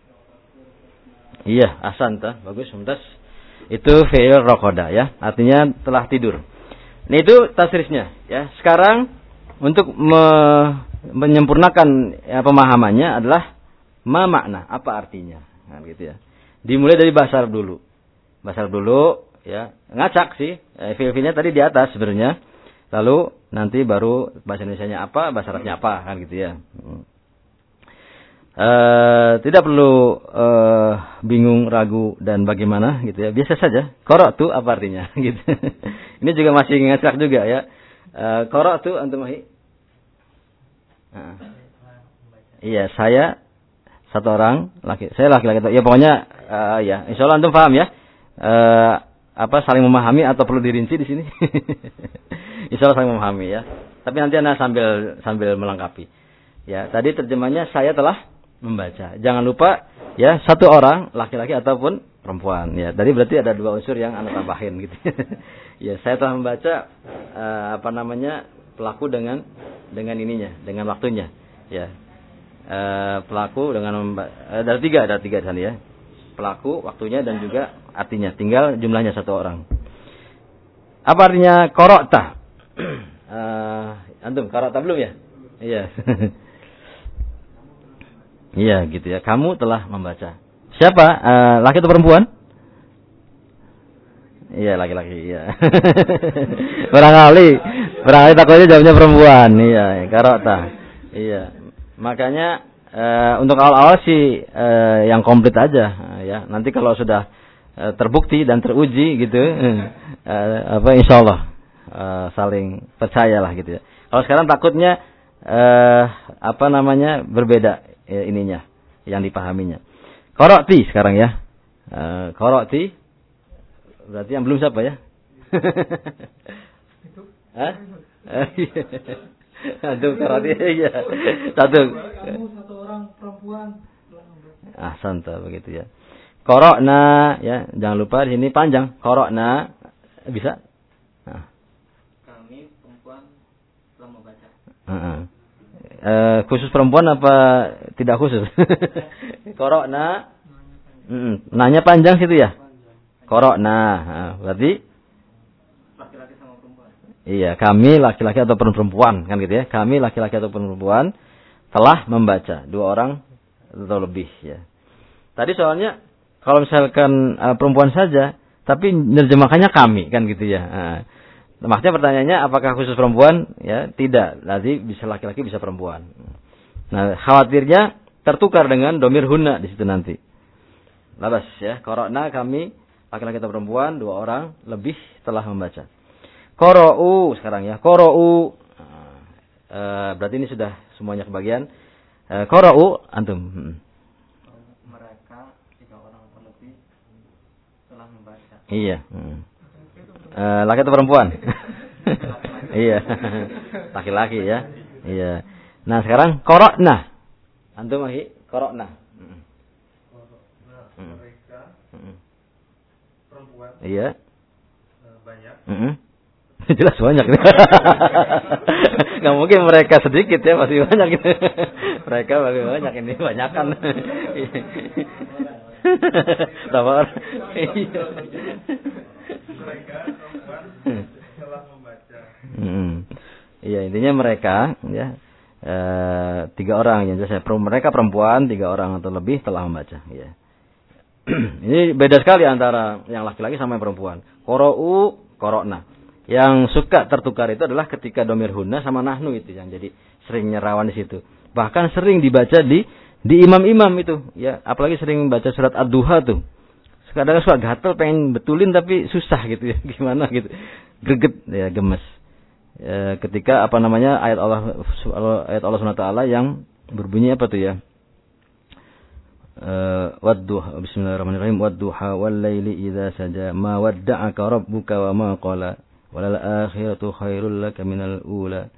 Iya, asan ta, bagus, muntas. Itu fi'il rokoda ya, artinya telah tidur. Ini itu tasrisnya ya. Sekarang untuk me menyempurnakan ya, pemahamannya adalah ma makna, apa artinya. Nah, gitu ya. Dimulai dari bahasa Arab dulu. Bahasa Arab dulu ya, ngacak sih. Eh, fil-filnya tadi di atas sebenarnya. Lalu nanti baru bahasa Indonesia-nya apa, bahasa Arabnya apa kan gitu ya. Hmm. Uh, tidak perlu uh, bingung, ragu dan bagaimana gitu ya. Biasa saja. Korok tuh apa artinya gitu. Ini juga masih ngacak juga ya. Uh, korok tuh antum. Iya, saya satu orang laki. Saya laki-laki. Ya pokoknya uh, ya, insya Allah antum paham ya. Uh, apa saling memahami atau perlu dirinci di sini? insya Allah saling memahami ya. Tapi nanti anda sambil sambil melengkapi. Ya, tadi terjemahnya saya telah membaca. Jangan lupa ya satu orang laki-laki ataupun perempuan ya. Tadi berarti ada dua unsur yang anda tambahin gitu. ya saya telah membaca uh, apa namanya pelaku dengan dengan ininya dengan waktunya ya. Uh, pelaku dengan uh, ada tiga ada tiga sana ya. Pelaku waktunya dan juga artinya tinggal jumlahnya satu orang. Apa artinya korokta? uh, antum korokta belum ya? Iya. Iya gitu ya. Kamu telah membaca. Siapa? Uh, laki atau perempuan? Iya laki-laki iya. barangkali barangkali takutnya jawabnya perempuan iya karota. Iya. Makanya uh, untuk awal-awal sih uh, yang komplit aja ya. Nanti kalau sudah uh, terbukti dan teruji gitu uh, apa insyaallah uh, saling percayalah gitu ya. Kalau sekarang takutnya uh, apa namanya berbeda ininya yang dipahaminya. Koroti sekarang ya. Uh, koroti Berarti yang belum siapa ya? Itu. Hah? Satu karate ya. Satu. Satu orang perempuan. Ah, santai begitu ya. Korokna ya, jangan lupa di sini panjang. Korokna bisa? Nah. Kami perempuan telah membaca. Uh -uh. Uh, khusus perempuan apa tidak khusus? Korokna. Nanya panjang situ ya? Korok. Nah, berarti laki-laki sama perempuan. Iya, kami laki-laki atau perempuan kan gitu ya. Kami laki-laki atau perempuan telah membaca dua orang atau lebih ya. Tadi soalnya kalau misalkan uh, perempuan saja, tapi nerjemahkannya kami kan gitu ya. Nah, maksudnya pertanyaannya apakah khusus perempuan? Ya, tidak. Nanti bisa laki-laki bisa perempuan. Nah, khawatirnya tertukar dengan domir huna di situ nanti. Labas ya, korona kami laki-laki atau perempuan, dua orang lebih telah membaca. Korou sekarang ya, korou. E, berarti ini sudah semuanya kebagian. E, korou antum. Hmm. Mereka tiga orang atau lebih telah membaca. Iya. Hmm. E, laki atau perempuan? iya. Laki-laki ya. Iya. Nah sekarang korokna. Antum lagi korokna. Iya. Eh, banyak. Jelas banyak. Nggak mungkin mereka sedikit ya, pasti banyak mereka pasti banyak ini, banyakan. Tawar. mereka membaca. Hmm. Iya, intinya mereka ya e, tiga orang yang jelas mereka perempuan tiga orang atau lebih telah membaca ya. ini beda sekali antara yang laki-laki sama yang perempuan. Korou, korokna. Yang suka tertukar itu adalah ketika domir huna sama nahnu itu yang jadi sering nyerawan di situ. Bahkan sering dibaca di di imam-imam itu, ya apalagi sering baca surat ad-duha tuh. Kadang suka gatel pengen betulin tapi susah gitu ya, gimana gitu. Greget ya gemes. Ya, ketika apa namanya ayat Allah ayat Allah Subhanahu taala yang berbunyi apa tuh ya? wadduha bismillahirrahmanirrahim. Wadduha wal laili idza saja. Ma wadda'aka rabbuka wa ma qala. Walal akhiratu khairul laka minal ula.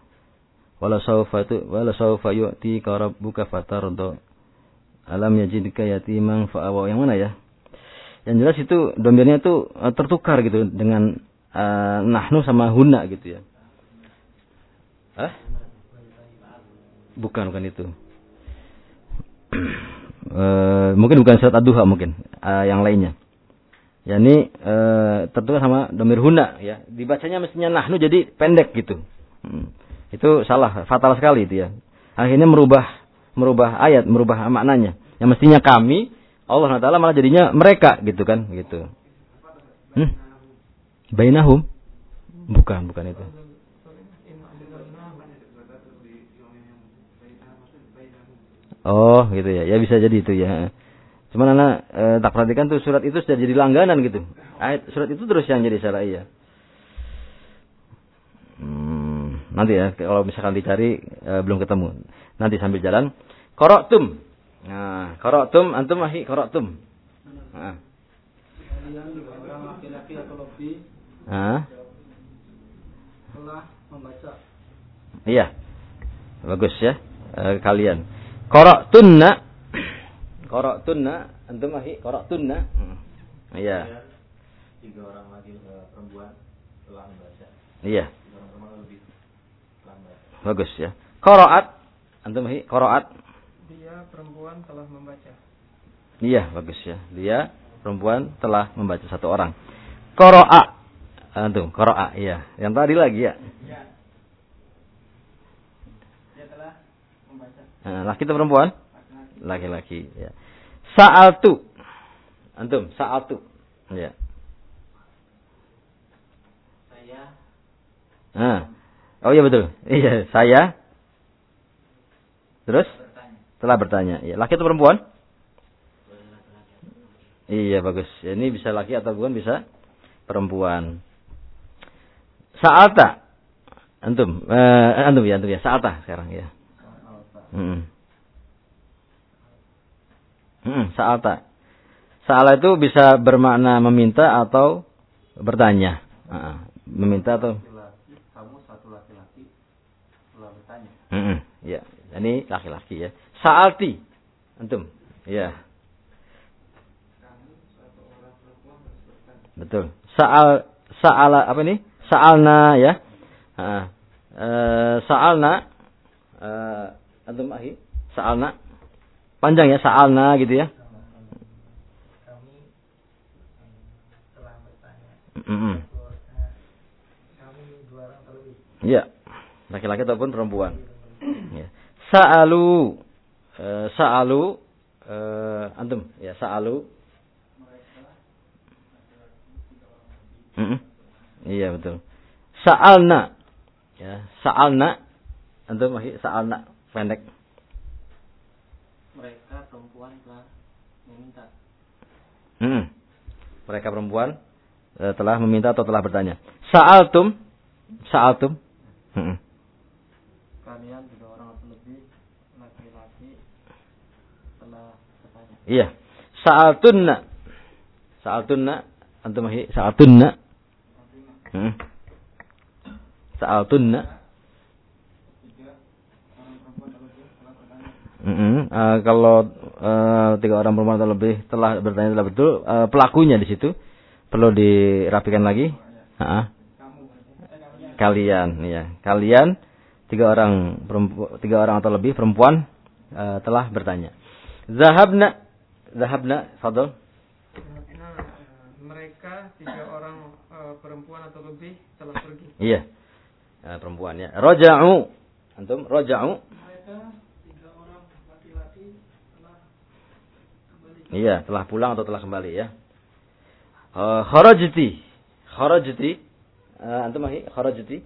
Wala sawfa tu wala sawfa yu'tika rabbuka fatarda. Alam yajidka yatiman fa'awa. Yang mana ya? Yang jelas itu domirnya itu tertukar gitu dengan uh, nahnu sama huna gitu ya Hah? Bukan, bukan itu. e, mungkin bukan surat ad-duha mungkin e, yang lainnya ya ini e, tertulis sama domir huna ya dibacanya mestinya nahnu jadi pendek gitu hmm. itu salah fatal sekali itu ya akhirnya merubah merubah ayat merubah maknanya yang mestinya kami Allah Taala malah jadinya mereka gitu kan gitu hmm? bainahum bukan bukan itu Oh gitu ya, ya bisa jadi itu ya. Cuman anak e, tak perhatikan tuh surat itu sudah jadi langganan gitu. Ayat surat itu terus yang jadi salah iya. Hmm, nanti ya kalau misalkan dicari e, belum ketemu. Nanti sambil jalan. Koroktum. Nah, koroktum antum ahi koroktum. Nah. nah. telah membaca. Iya. Bagus ya. E, kalian. Korok tunna. Korok tunna. Antum ahi korok tunna. Hmm. Iya. Tiga orang lagi eh, perempuan telah membaca. Iya. Bagus ya. Koroat. Antum ahi koroat. Dia perempuan telah membaca. Iya, bagus ya. Dia perempuan telah membaca satu orang. Koroa. Antum, koroa. Iya. Yang tadi lagi ya. Iya. Nah, laki atau perempuan? Laki-laki. Ya. Sa'altu. Antum, sa'altu. Ya. Nah. Oh iya betul. Iya, saya. Terus? Telah bertanya. Iya, laki atau perempuan? Iya, bagus. Ya, ini bisa laki atau bukan bisa perempuan. Sa'alta. Antum, eh, antum ya, antum ya. Sa'alta sekarang ya. Hmm. Hmm, sa'alta. Sa'ala itu bisa bermakna meminta atau bertanya. Uh, meminta atau kamu satu laki-laki telah bertanya. Hmm, ya. Ini laki-laki ya. Sa'alti. Antum. Ya. Betul. Sa'al sa'ala apa ini? Sa'alna ya. Uh, uh, sa'alna uh, antum ahi sa'alna panjang ya sa'alna gitu ya. Mm -mm. Ya. Laki-laki ataupun perempuan. Ya. Sa'alu uh, sa'alu uh, antum ya sa'alu Mm -mm. Iya betul. Sa'alna. Ya, sa'alna. Antum sa'alna pendek. Mereka perempuan telah meminta. Mm. Mereka perempuan eh, telah meminta atau telah bertanya. Sa'altum. Sa'altum. Mm -mm. Kalian tiga orang lebih laki-laki telah bertanya. Iya. Sa'altunna. Sa'altunna. Antum sa'altunna. Hmm. Sa'altunna. Mm -hmm. uh, kalau uh, tiga orang perempuan atau lebih telah bertanya telah betul, uh, pelakunya di situ perlu dirapikan lagi. Uh -uh. Kalian, ya, kalian tiga orang perempuan, tiga orang atau lebih perempuan uh, telah bertanya. Zahabna, zahabna, fadl. Nah, mereka tiga orang uh, perempuan atau lebih telah pergi. Iya, uh, perempuan ya. Roja'u, antum roja'u. Mereka tiga orang laki-laki telah kembali. Iya, telah pulang atau telah kembali ya. Uh, kharajti. Kharajti. Uh, antum ahi kharajti.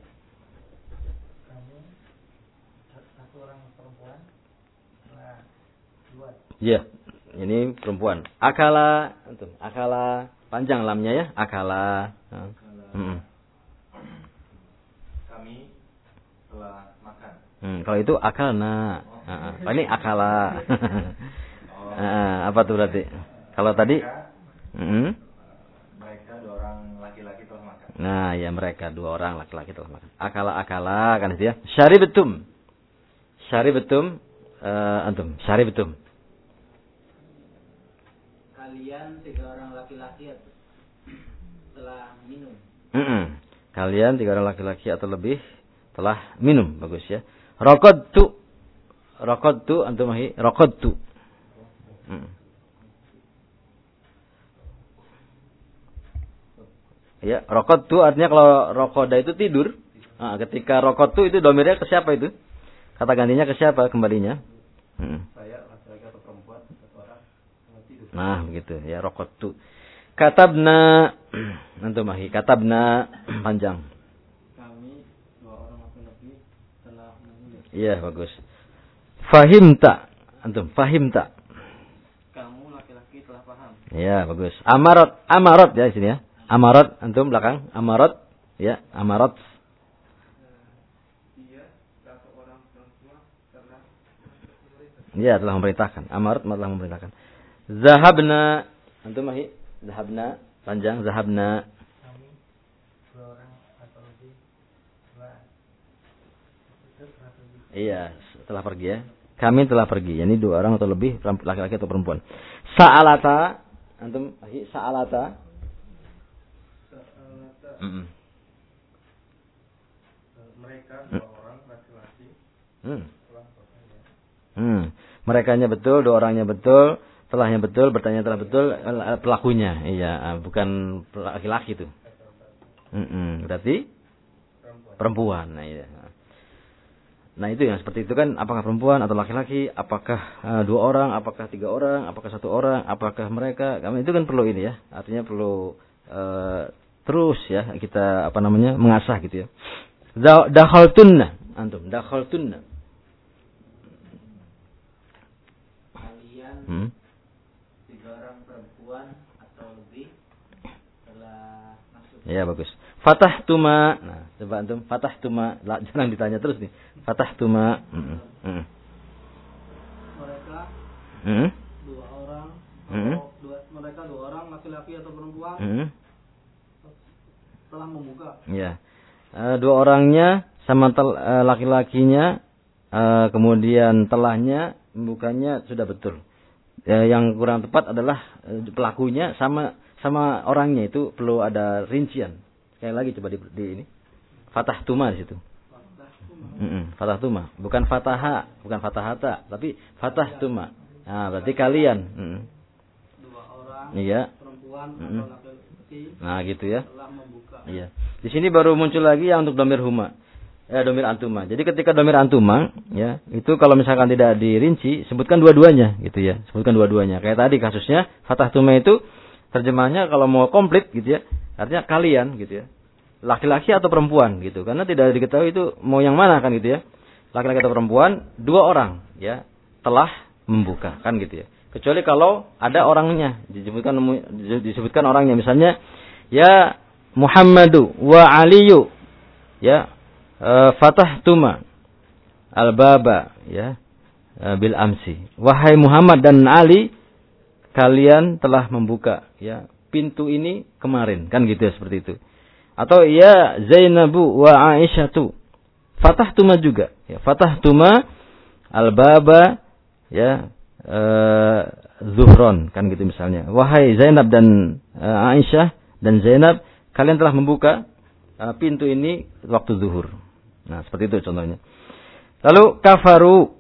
Iya. Ini perempuan. Akala, antum. Akala panjang lamnya ya. Akala. Uh. Mm Kami telah makan. Hmm, kalau itu akalna. Uh, uh. Ini akala. Uh, apa tuh berarti? Kalau tadi mereka, mm, mereka dua orang laki-laki telah makan. Nah, ya mereka dua orang laki-laki telah makan. Akala akala kan itu ya. Syaribetum. Syaribetum uh, antum. Syaribetum. Kalian tiga orang laki-laki telah minum. Mm-mm. Kalian tiga orang laki-laki atau lebih telah minum, bagus ya. Raqadtu. Raqadtu antum ahi raqadtu. Mm. Ya, raqadtu artinya kalau raqada itu tidur. Nah, ketika raqadtu itu domirnya ke siapa itu? Kata gantinya ke siapa kembalinya? Mm. Saya laki-laki atau perempuan satu orang telah tidur. Nah, begitu ya raqadtu. Katabna antum ahi katabna panjang. Kami dua orang atau lebih telah menulis. Iya, bagus. Fahimta. Antum, fahimta. Iya, bagus. Amarat, amarat ya di sini ya. Amarat, antum belakang. Amarat, ya, amarat. Perempuan telah memerintahkan. Amarat telah memerintahkan. Zahabna, antum mahi. Zahabna, panjang. Zahabna. Iya, telah pergi ya. Kami telah pergi. Yani dua orang atau lebih, laki-laki atau perempuan. Sa'alata, antum. Sa'alata. Sa'alata Mm-mm. mereka dua orang laki-laki Hmm. Hmm. Merekanya betul, dua orangnya betul, telahnya betul, bertanya telah betul, pelakunya. Iya, eh, bukan laki-laki itu. Mm-mm. Berarti perempuan. Nah, iya. Nah itu yang seperti itu kan apakah perempuan atau laki-laki, apakah eh, dua orang, apakah tiga orang, apakah satu orang, apakah mereka, kami itu kan perlu ini ya, artinya perlu eh, terus ya kita apa namanya mengasah gitu ya. Dakhaltunna. Antum, dakhaltunna. Kalian Hmm. tiga orang perempuan atau lebih telah masuk Ya bagus. Fatah tuma. Nah, coba antum fatah tuma. Lah, jangan ditanya terus nih. Fatah tuma. Mm -mm. Mereka Mm dua orang Hmm. dua, mereka dua orang laki-laki atau perempuan -mm. telah membuka Ya. Eh, dua orangnya sama tel- eh, laki-lakinya eh, kemudian telahnya membukanya sudah betul. Eh, yang kurang tepat adalah eh, pelakunya sama sama orangnya itu perlu ada rincian. Sekali lagi coba di, di ini. Fatah tuma di situ. Mm-mm, fatah tuma, bukan fataha, bukan fatahata, tapi fatah tuma. Nah, berarti kalian. Mm-mm. dua orang Iya. perempuan atau laki-laki Nah, gitu ya. Iya. Di sini baru muncul lagi yang untuk domir huma. Ya, domir antuma. Jadi ketika domir antuma, ya, itu kalau misalkan tidak dirinci, sebutkan dua-duanya, gitu ya. Sebutkan dua-duanya. Kayak tadi kasusnya, fatah tuma itu terjemahnya kalau mau komplit, gitu ya. Artinya kalian, gitu ya. Laki-laki atau perempuan, gitu. Karena tidak diketahui itu mau yang mana, kan, gitu ya. Laki-laki atau perempuan, dua orang, ya, telah membuka, kan, gitu ya. Kecuali kalau ada orangnya, disebutkan disebutkan orangnya, misalnya, ya Muhammadu wa Aliyu ya uh, fatah tuma al baba ya eh, bil amsi wahai Muhammad dan Ali kalian telah membuka ya pintu ini kemarin kan gitu ya seperti itu atau ya Zainabu wa Aisyatu fatah tuma juga ya fatah tuma al baba ya eh, zuhron kan gitu misalnya wahai Zainab dan eh, Aisyah dan Zainab kalian telah membuka uh, pintu ini waktu zuhur. Nah, seperti itu contohnya. Lalu kafaru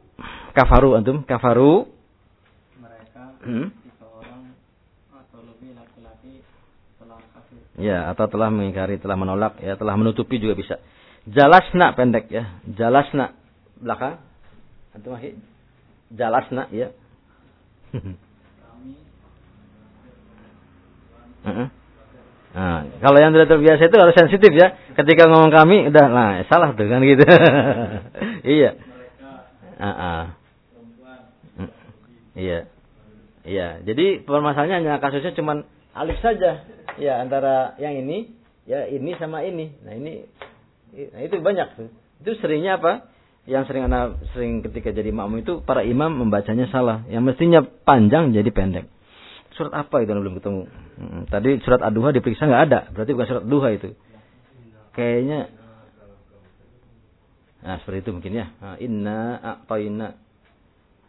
kafaru antum kafaru mereka hmm? tiga orang atau lebih laki-laki telah kafir ya atau telah mengingkari, telah menolak, ya telah menutupi juga bisa. Jalasna pendek ya. Jalasna belakang. Antum ahi. Jalasna ya. kami Heeh. Nah, kalau yang tidak terbiasa itu harus sensitif ya. Ketika ngomong kami, udah, nah salah tuh kan gitu. iya. perempuan Mm. Iya. Iya. Jadi permasalahannya hanya kasusnya cuman alif saja. Ya antara yang ini, ya ini sama ini. Nah ini, nah itu banyak tuh. Itu seringnya apa? Yang sering anak sering ketika jadi makmum itu para imam membacanya salah. Yang mestinya panjang jadi pendek. Surat apa itu belum ketemu? Mm, Tadi surat ad-duha diperiksa nggak ada. Berarti bukan surat duha itu. Kayaknya Nah, seperti itu mungkin ya. Inna a'tayna.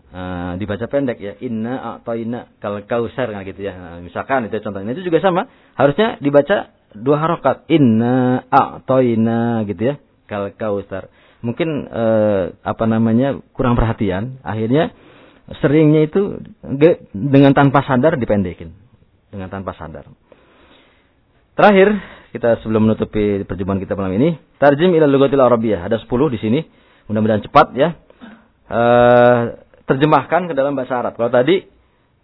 Nah, dibaca pendek ya. Inna a'tayna kal kausar kan gitu ya. Nah, misalkan itu contohnya itu juga sama. Harusnya dibaca dua harokat. Inna a'tayna gitu ya. Kal kausar. Mungkin eh, apa namanya kurang perhatian. Akhirnya seringnya itu dengan tanpa sadar dipendekin. Dengan tanpa sadar. Terakhir, kita sebelum menutupi perjumpaan kita malam ini, tarjim ila lughatil arabiyah. Ada 10 di sini. Mudah-mudahan cepat ya. Eh, terjemahkan ke dalam bahasa Arab. Kalau tadi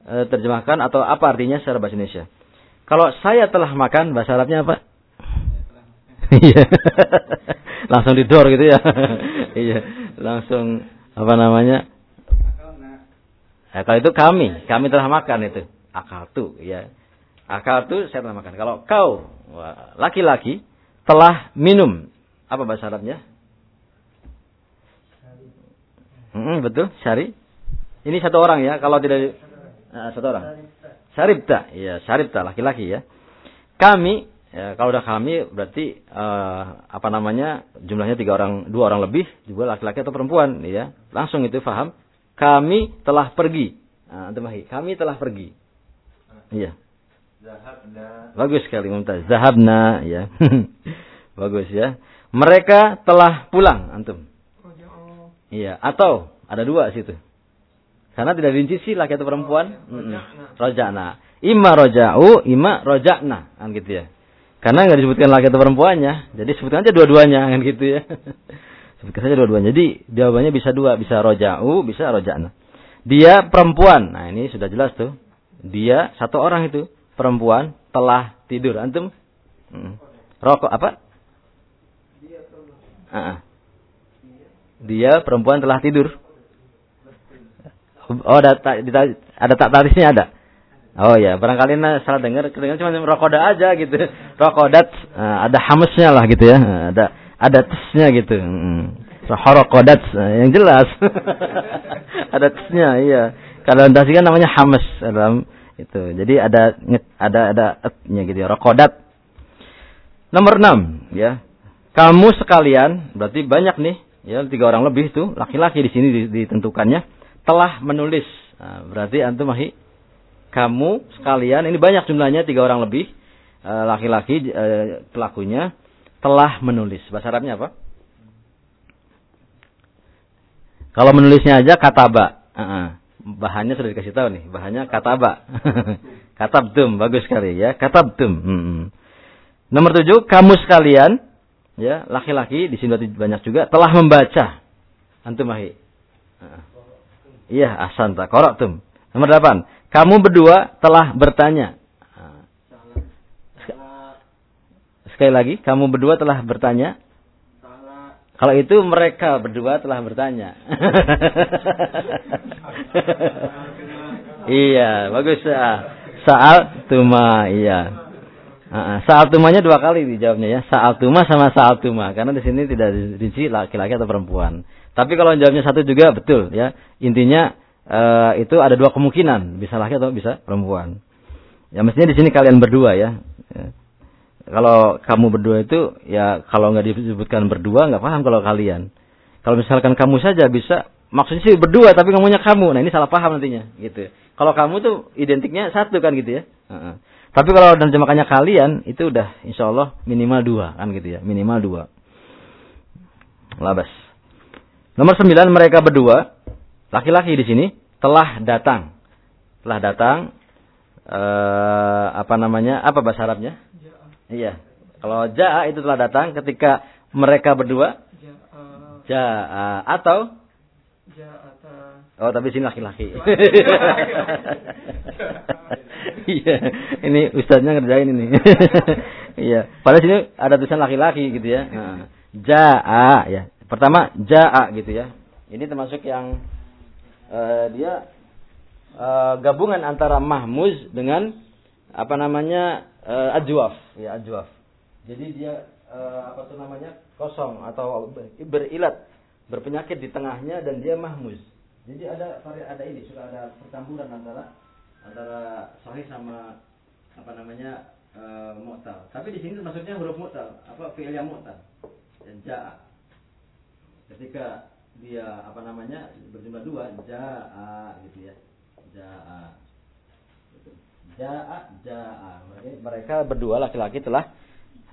eh, terjemahkan atau apa artinya secara bahasa Indonesia. Kalau saya telah makan, bahasa Arabnya apa? Iya. langsung didor gitu ya. Iya, langsung apa namanya? Eh, kalau itu kami, kami telah makan itu. Akal tuh ya. Akal tuh saya telah makan. Kalau kau laki-laki telah minum, apa bahasa Arabnya? Hmm, betul, syari. Ini satu orang ya, kalau tidak di- Nah, satu orang. Syaribta, ya syaribta laki-laki ya. Kami, ya, kalau udah kami berarti eh, apa namanya jumlahnya tiga orang, dua orang lebih juga laki-laki atau perempuan, ya. Langsung itu paham. Kami telah pergi. Nah, kami telah pergi. Iya. zahabna Bagus sekali Mumtaz. Zahabna ya. Bagus ya. Mereka telah pulang antum. Iya, atau ada dua situ. Karena tidak dirinci sih laki atau perempuan. Mm-mm. Roja'na. Ima roja'u, ima roja'na. Kan gitu ya. Karena nggak disebutkan laki atau perempuannya. Jadi sebutkan aja dua-duanya kan gitu ya. sebutkan saja dua-duanya. Jadi jawabannya bisa dua, bisa roja'u, bisa roja'na. Dia perempuan. Nah, ini sudah jelas tuh. Dia satu orang itu perempuan telah tidur. Antum? Rokok apa? Uh-uh. Dia perempuan telah tidur. Oh, ada tak ada tak tarisnya ada. Oh ya, barangkali nah, salah dengar, kedengar cuma rokoda aja gitu. Rokodat, uh, ada hamesnya lah gitu ya. Ada ada tesnya gitu. Hmm. Rokodat, uh, yang jelas. ada tesnya, iya. Kalau nasi kan namanya hames dalam itu. Jadi ada ada ada etnya gitu ya. Rokodat. Nomor enam ya. Kamu sekalian, berarti banyak nih, ya tiga orang lebih tuh, laki-laki di sini ditentukannya telah menulis. Nah, berarti antum mahi kamu sekalian ini banyak jumlahnya tiga orang lebih eh, laki-laki eh, pelakunya telah menulis. Bahasa Arabnya apa? Kalau menulisnya aja kataba. Uh -uh. Bahannya sudah dikasih tahu nih. Bahannya kataba. katabtum. Bagus sekali ya. Katabtum. Hmm. Nomor tujuh. Kamu sekalian ya laki-laki di sini banyak juga telah membaca antum mahi iya asanta tum nomor delapan. Kamu berdua telah bertanya. Sekali lagi kamu berdua telah bertanya. Kalau itu mereka berdua telah bertanya. Iya bagus. Saat tuma iya saat tumanya dua kali dijawabnya ya. Saat tuma sama saat tuma karena di sini tidak dirinci laki-laki atau perempuan. Tapi kalau jawabnya satu juga betul ya. Intinya uh, itu ada dua kemungkinan, bisa laki atau bisa perempuan. Ya mestinya di sini kalian berdua ya. ya. Kalau kamu berdua itu ya kalau nggak disebutkan berdua nggak paham kalau kalian. Kalau misalkan kamu saja bisa maksudnya sih berdua tapi ngomongnya kamu. Nah ini salah paham nantinya gitu. Kalau kamu tuh identiknya satu kan gitu ya. Uh -uh. Tapi kalau terjemahannya kalian itu udah insya Allah minimal dua kan gitu ya, minimal dua. Labas. Nomor sembilan mereka berdua laki-laki di sini telah datang, telah datang eh, apa namanya apa bahasa Arabnya? Iya. Kalau jaa itu telah datang ketika mereka berdua jaa atau Oh, tapi sini laki-laki. Iya, ini ustaznya ngerjain ini. Iya, pada sini ada tulisan laki-laki gitu ya. Nah, jaa ya. Pertama jaa gitu ya. Ini termasuk yang uh, dia uh, gabungan antara mahmuz dengan apa namanya uh, ajwaf ya ajwaf. Jadi dia uh, apa tuh namanya kosong atau berilat berpenyakit di tengahnya dan dia mahmuz. Jadi ada ada ini sudah ada percampuran antara antara sahih sama apa namanya e, mu'tal. Tapi di sini maksudnya huruf mu'tal, apa fi'il yang mu'tal. Dan ja'a. Ketika dia apa namanya berjumlah dua, ja'a gitu ya. Ja'a. Ja'a, ja'a. Mereka berdua laki-laki telah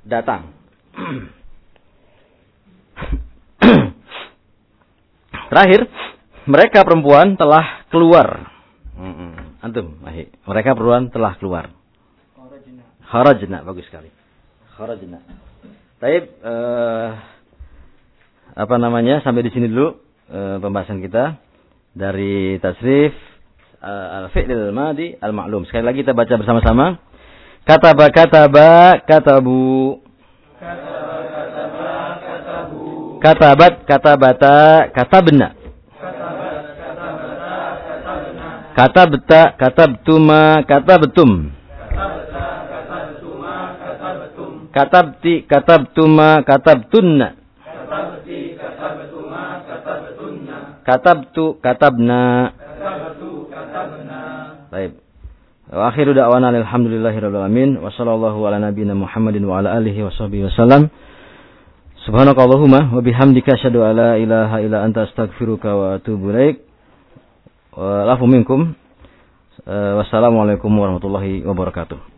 datang. Terakhir, mereka perempuan telah keluar. Antum, ahi. Mereka perempuan telah keluar. Kharajna. bagus sekali. Kharajna. Taib, uh, apa namanya? Sampai di sini dulu uh, pembahasan kita dari tasrif uh, al-fi'lil madi al-ma'lum. Sekali lagi kita baca bersama-sama. Kataba kataba katabu. Kataba kataba katabu. Katabat katabata katabna. Katabta katabtuma katabtum. Katabti katabtuma katabtunna. Katabti katabtuma katabtunna. Katabtu katabna. Katabtu katabna. Baik. Wa akhiru da'wana alhamdulillahirabbil alamin wa sallallahu ala Muhammadin wa ala alihi wa sahbihi wasallam. Subhanakallahumma wa bihamdika asyhadu ilaha illa anta astaghfiruka wa atubu. Lafu minkum. Wassalamualaikum warahmatullahi wabarakatuh.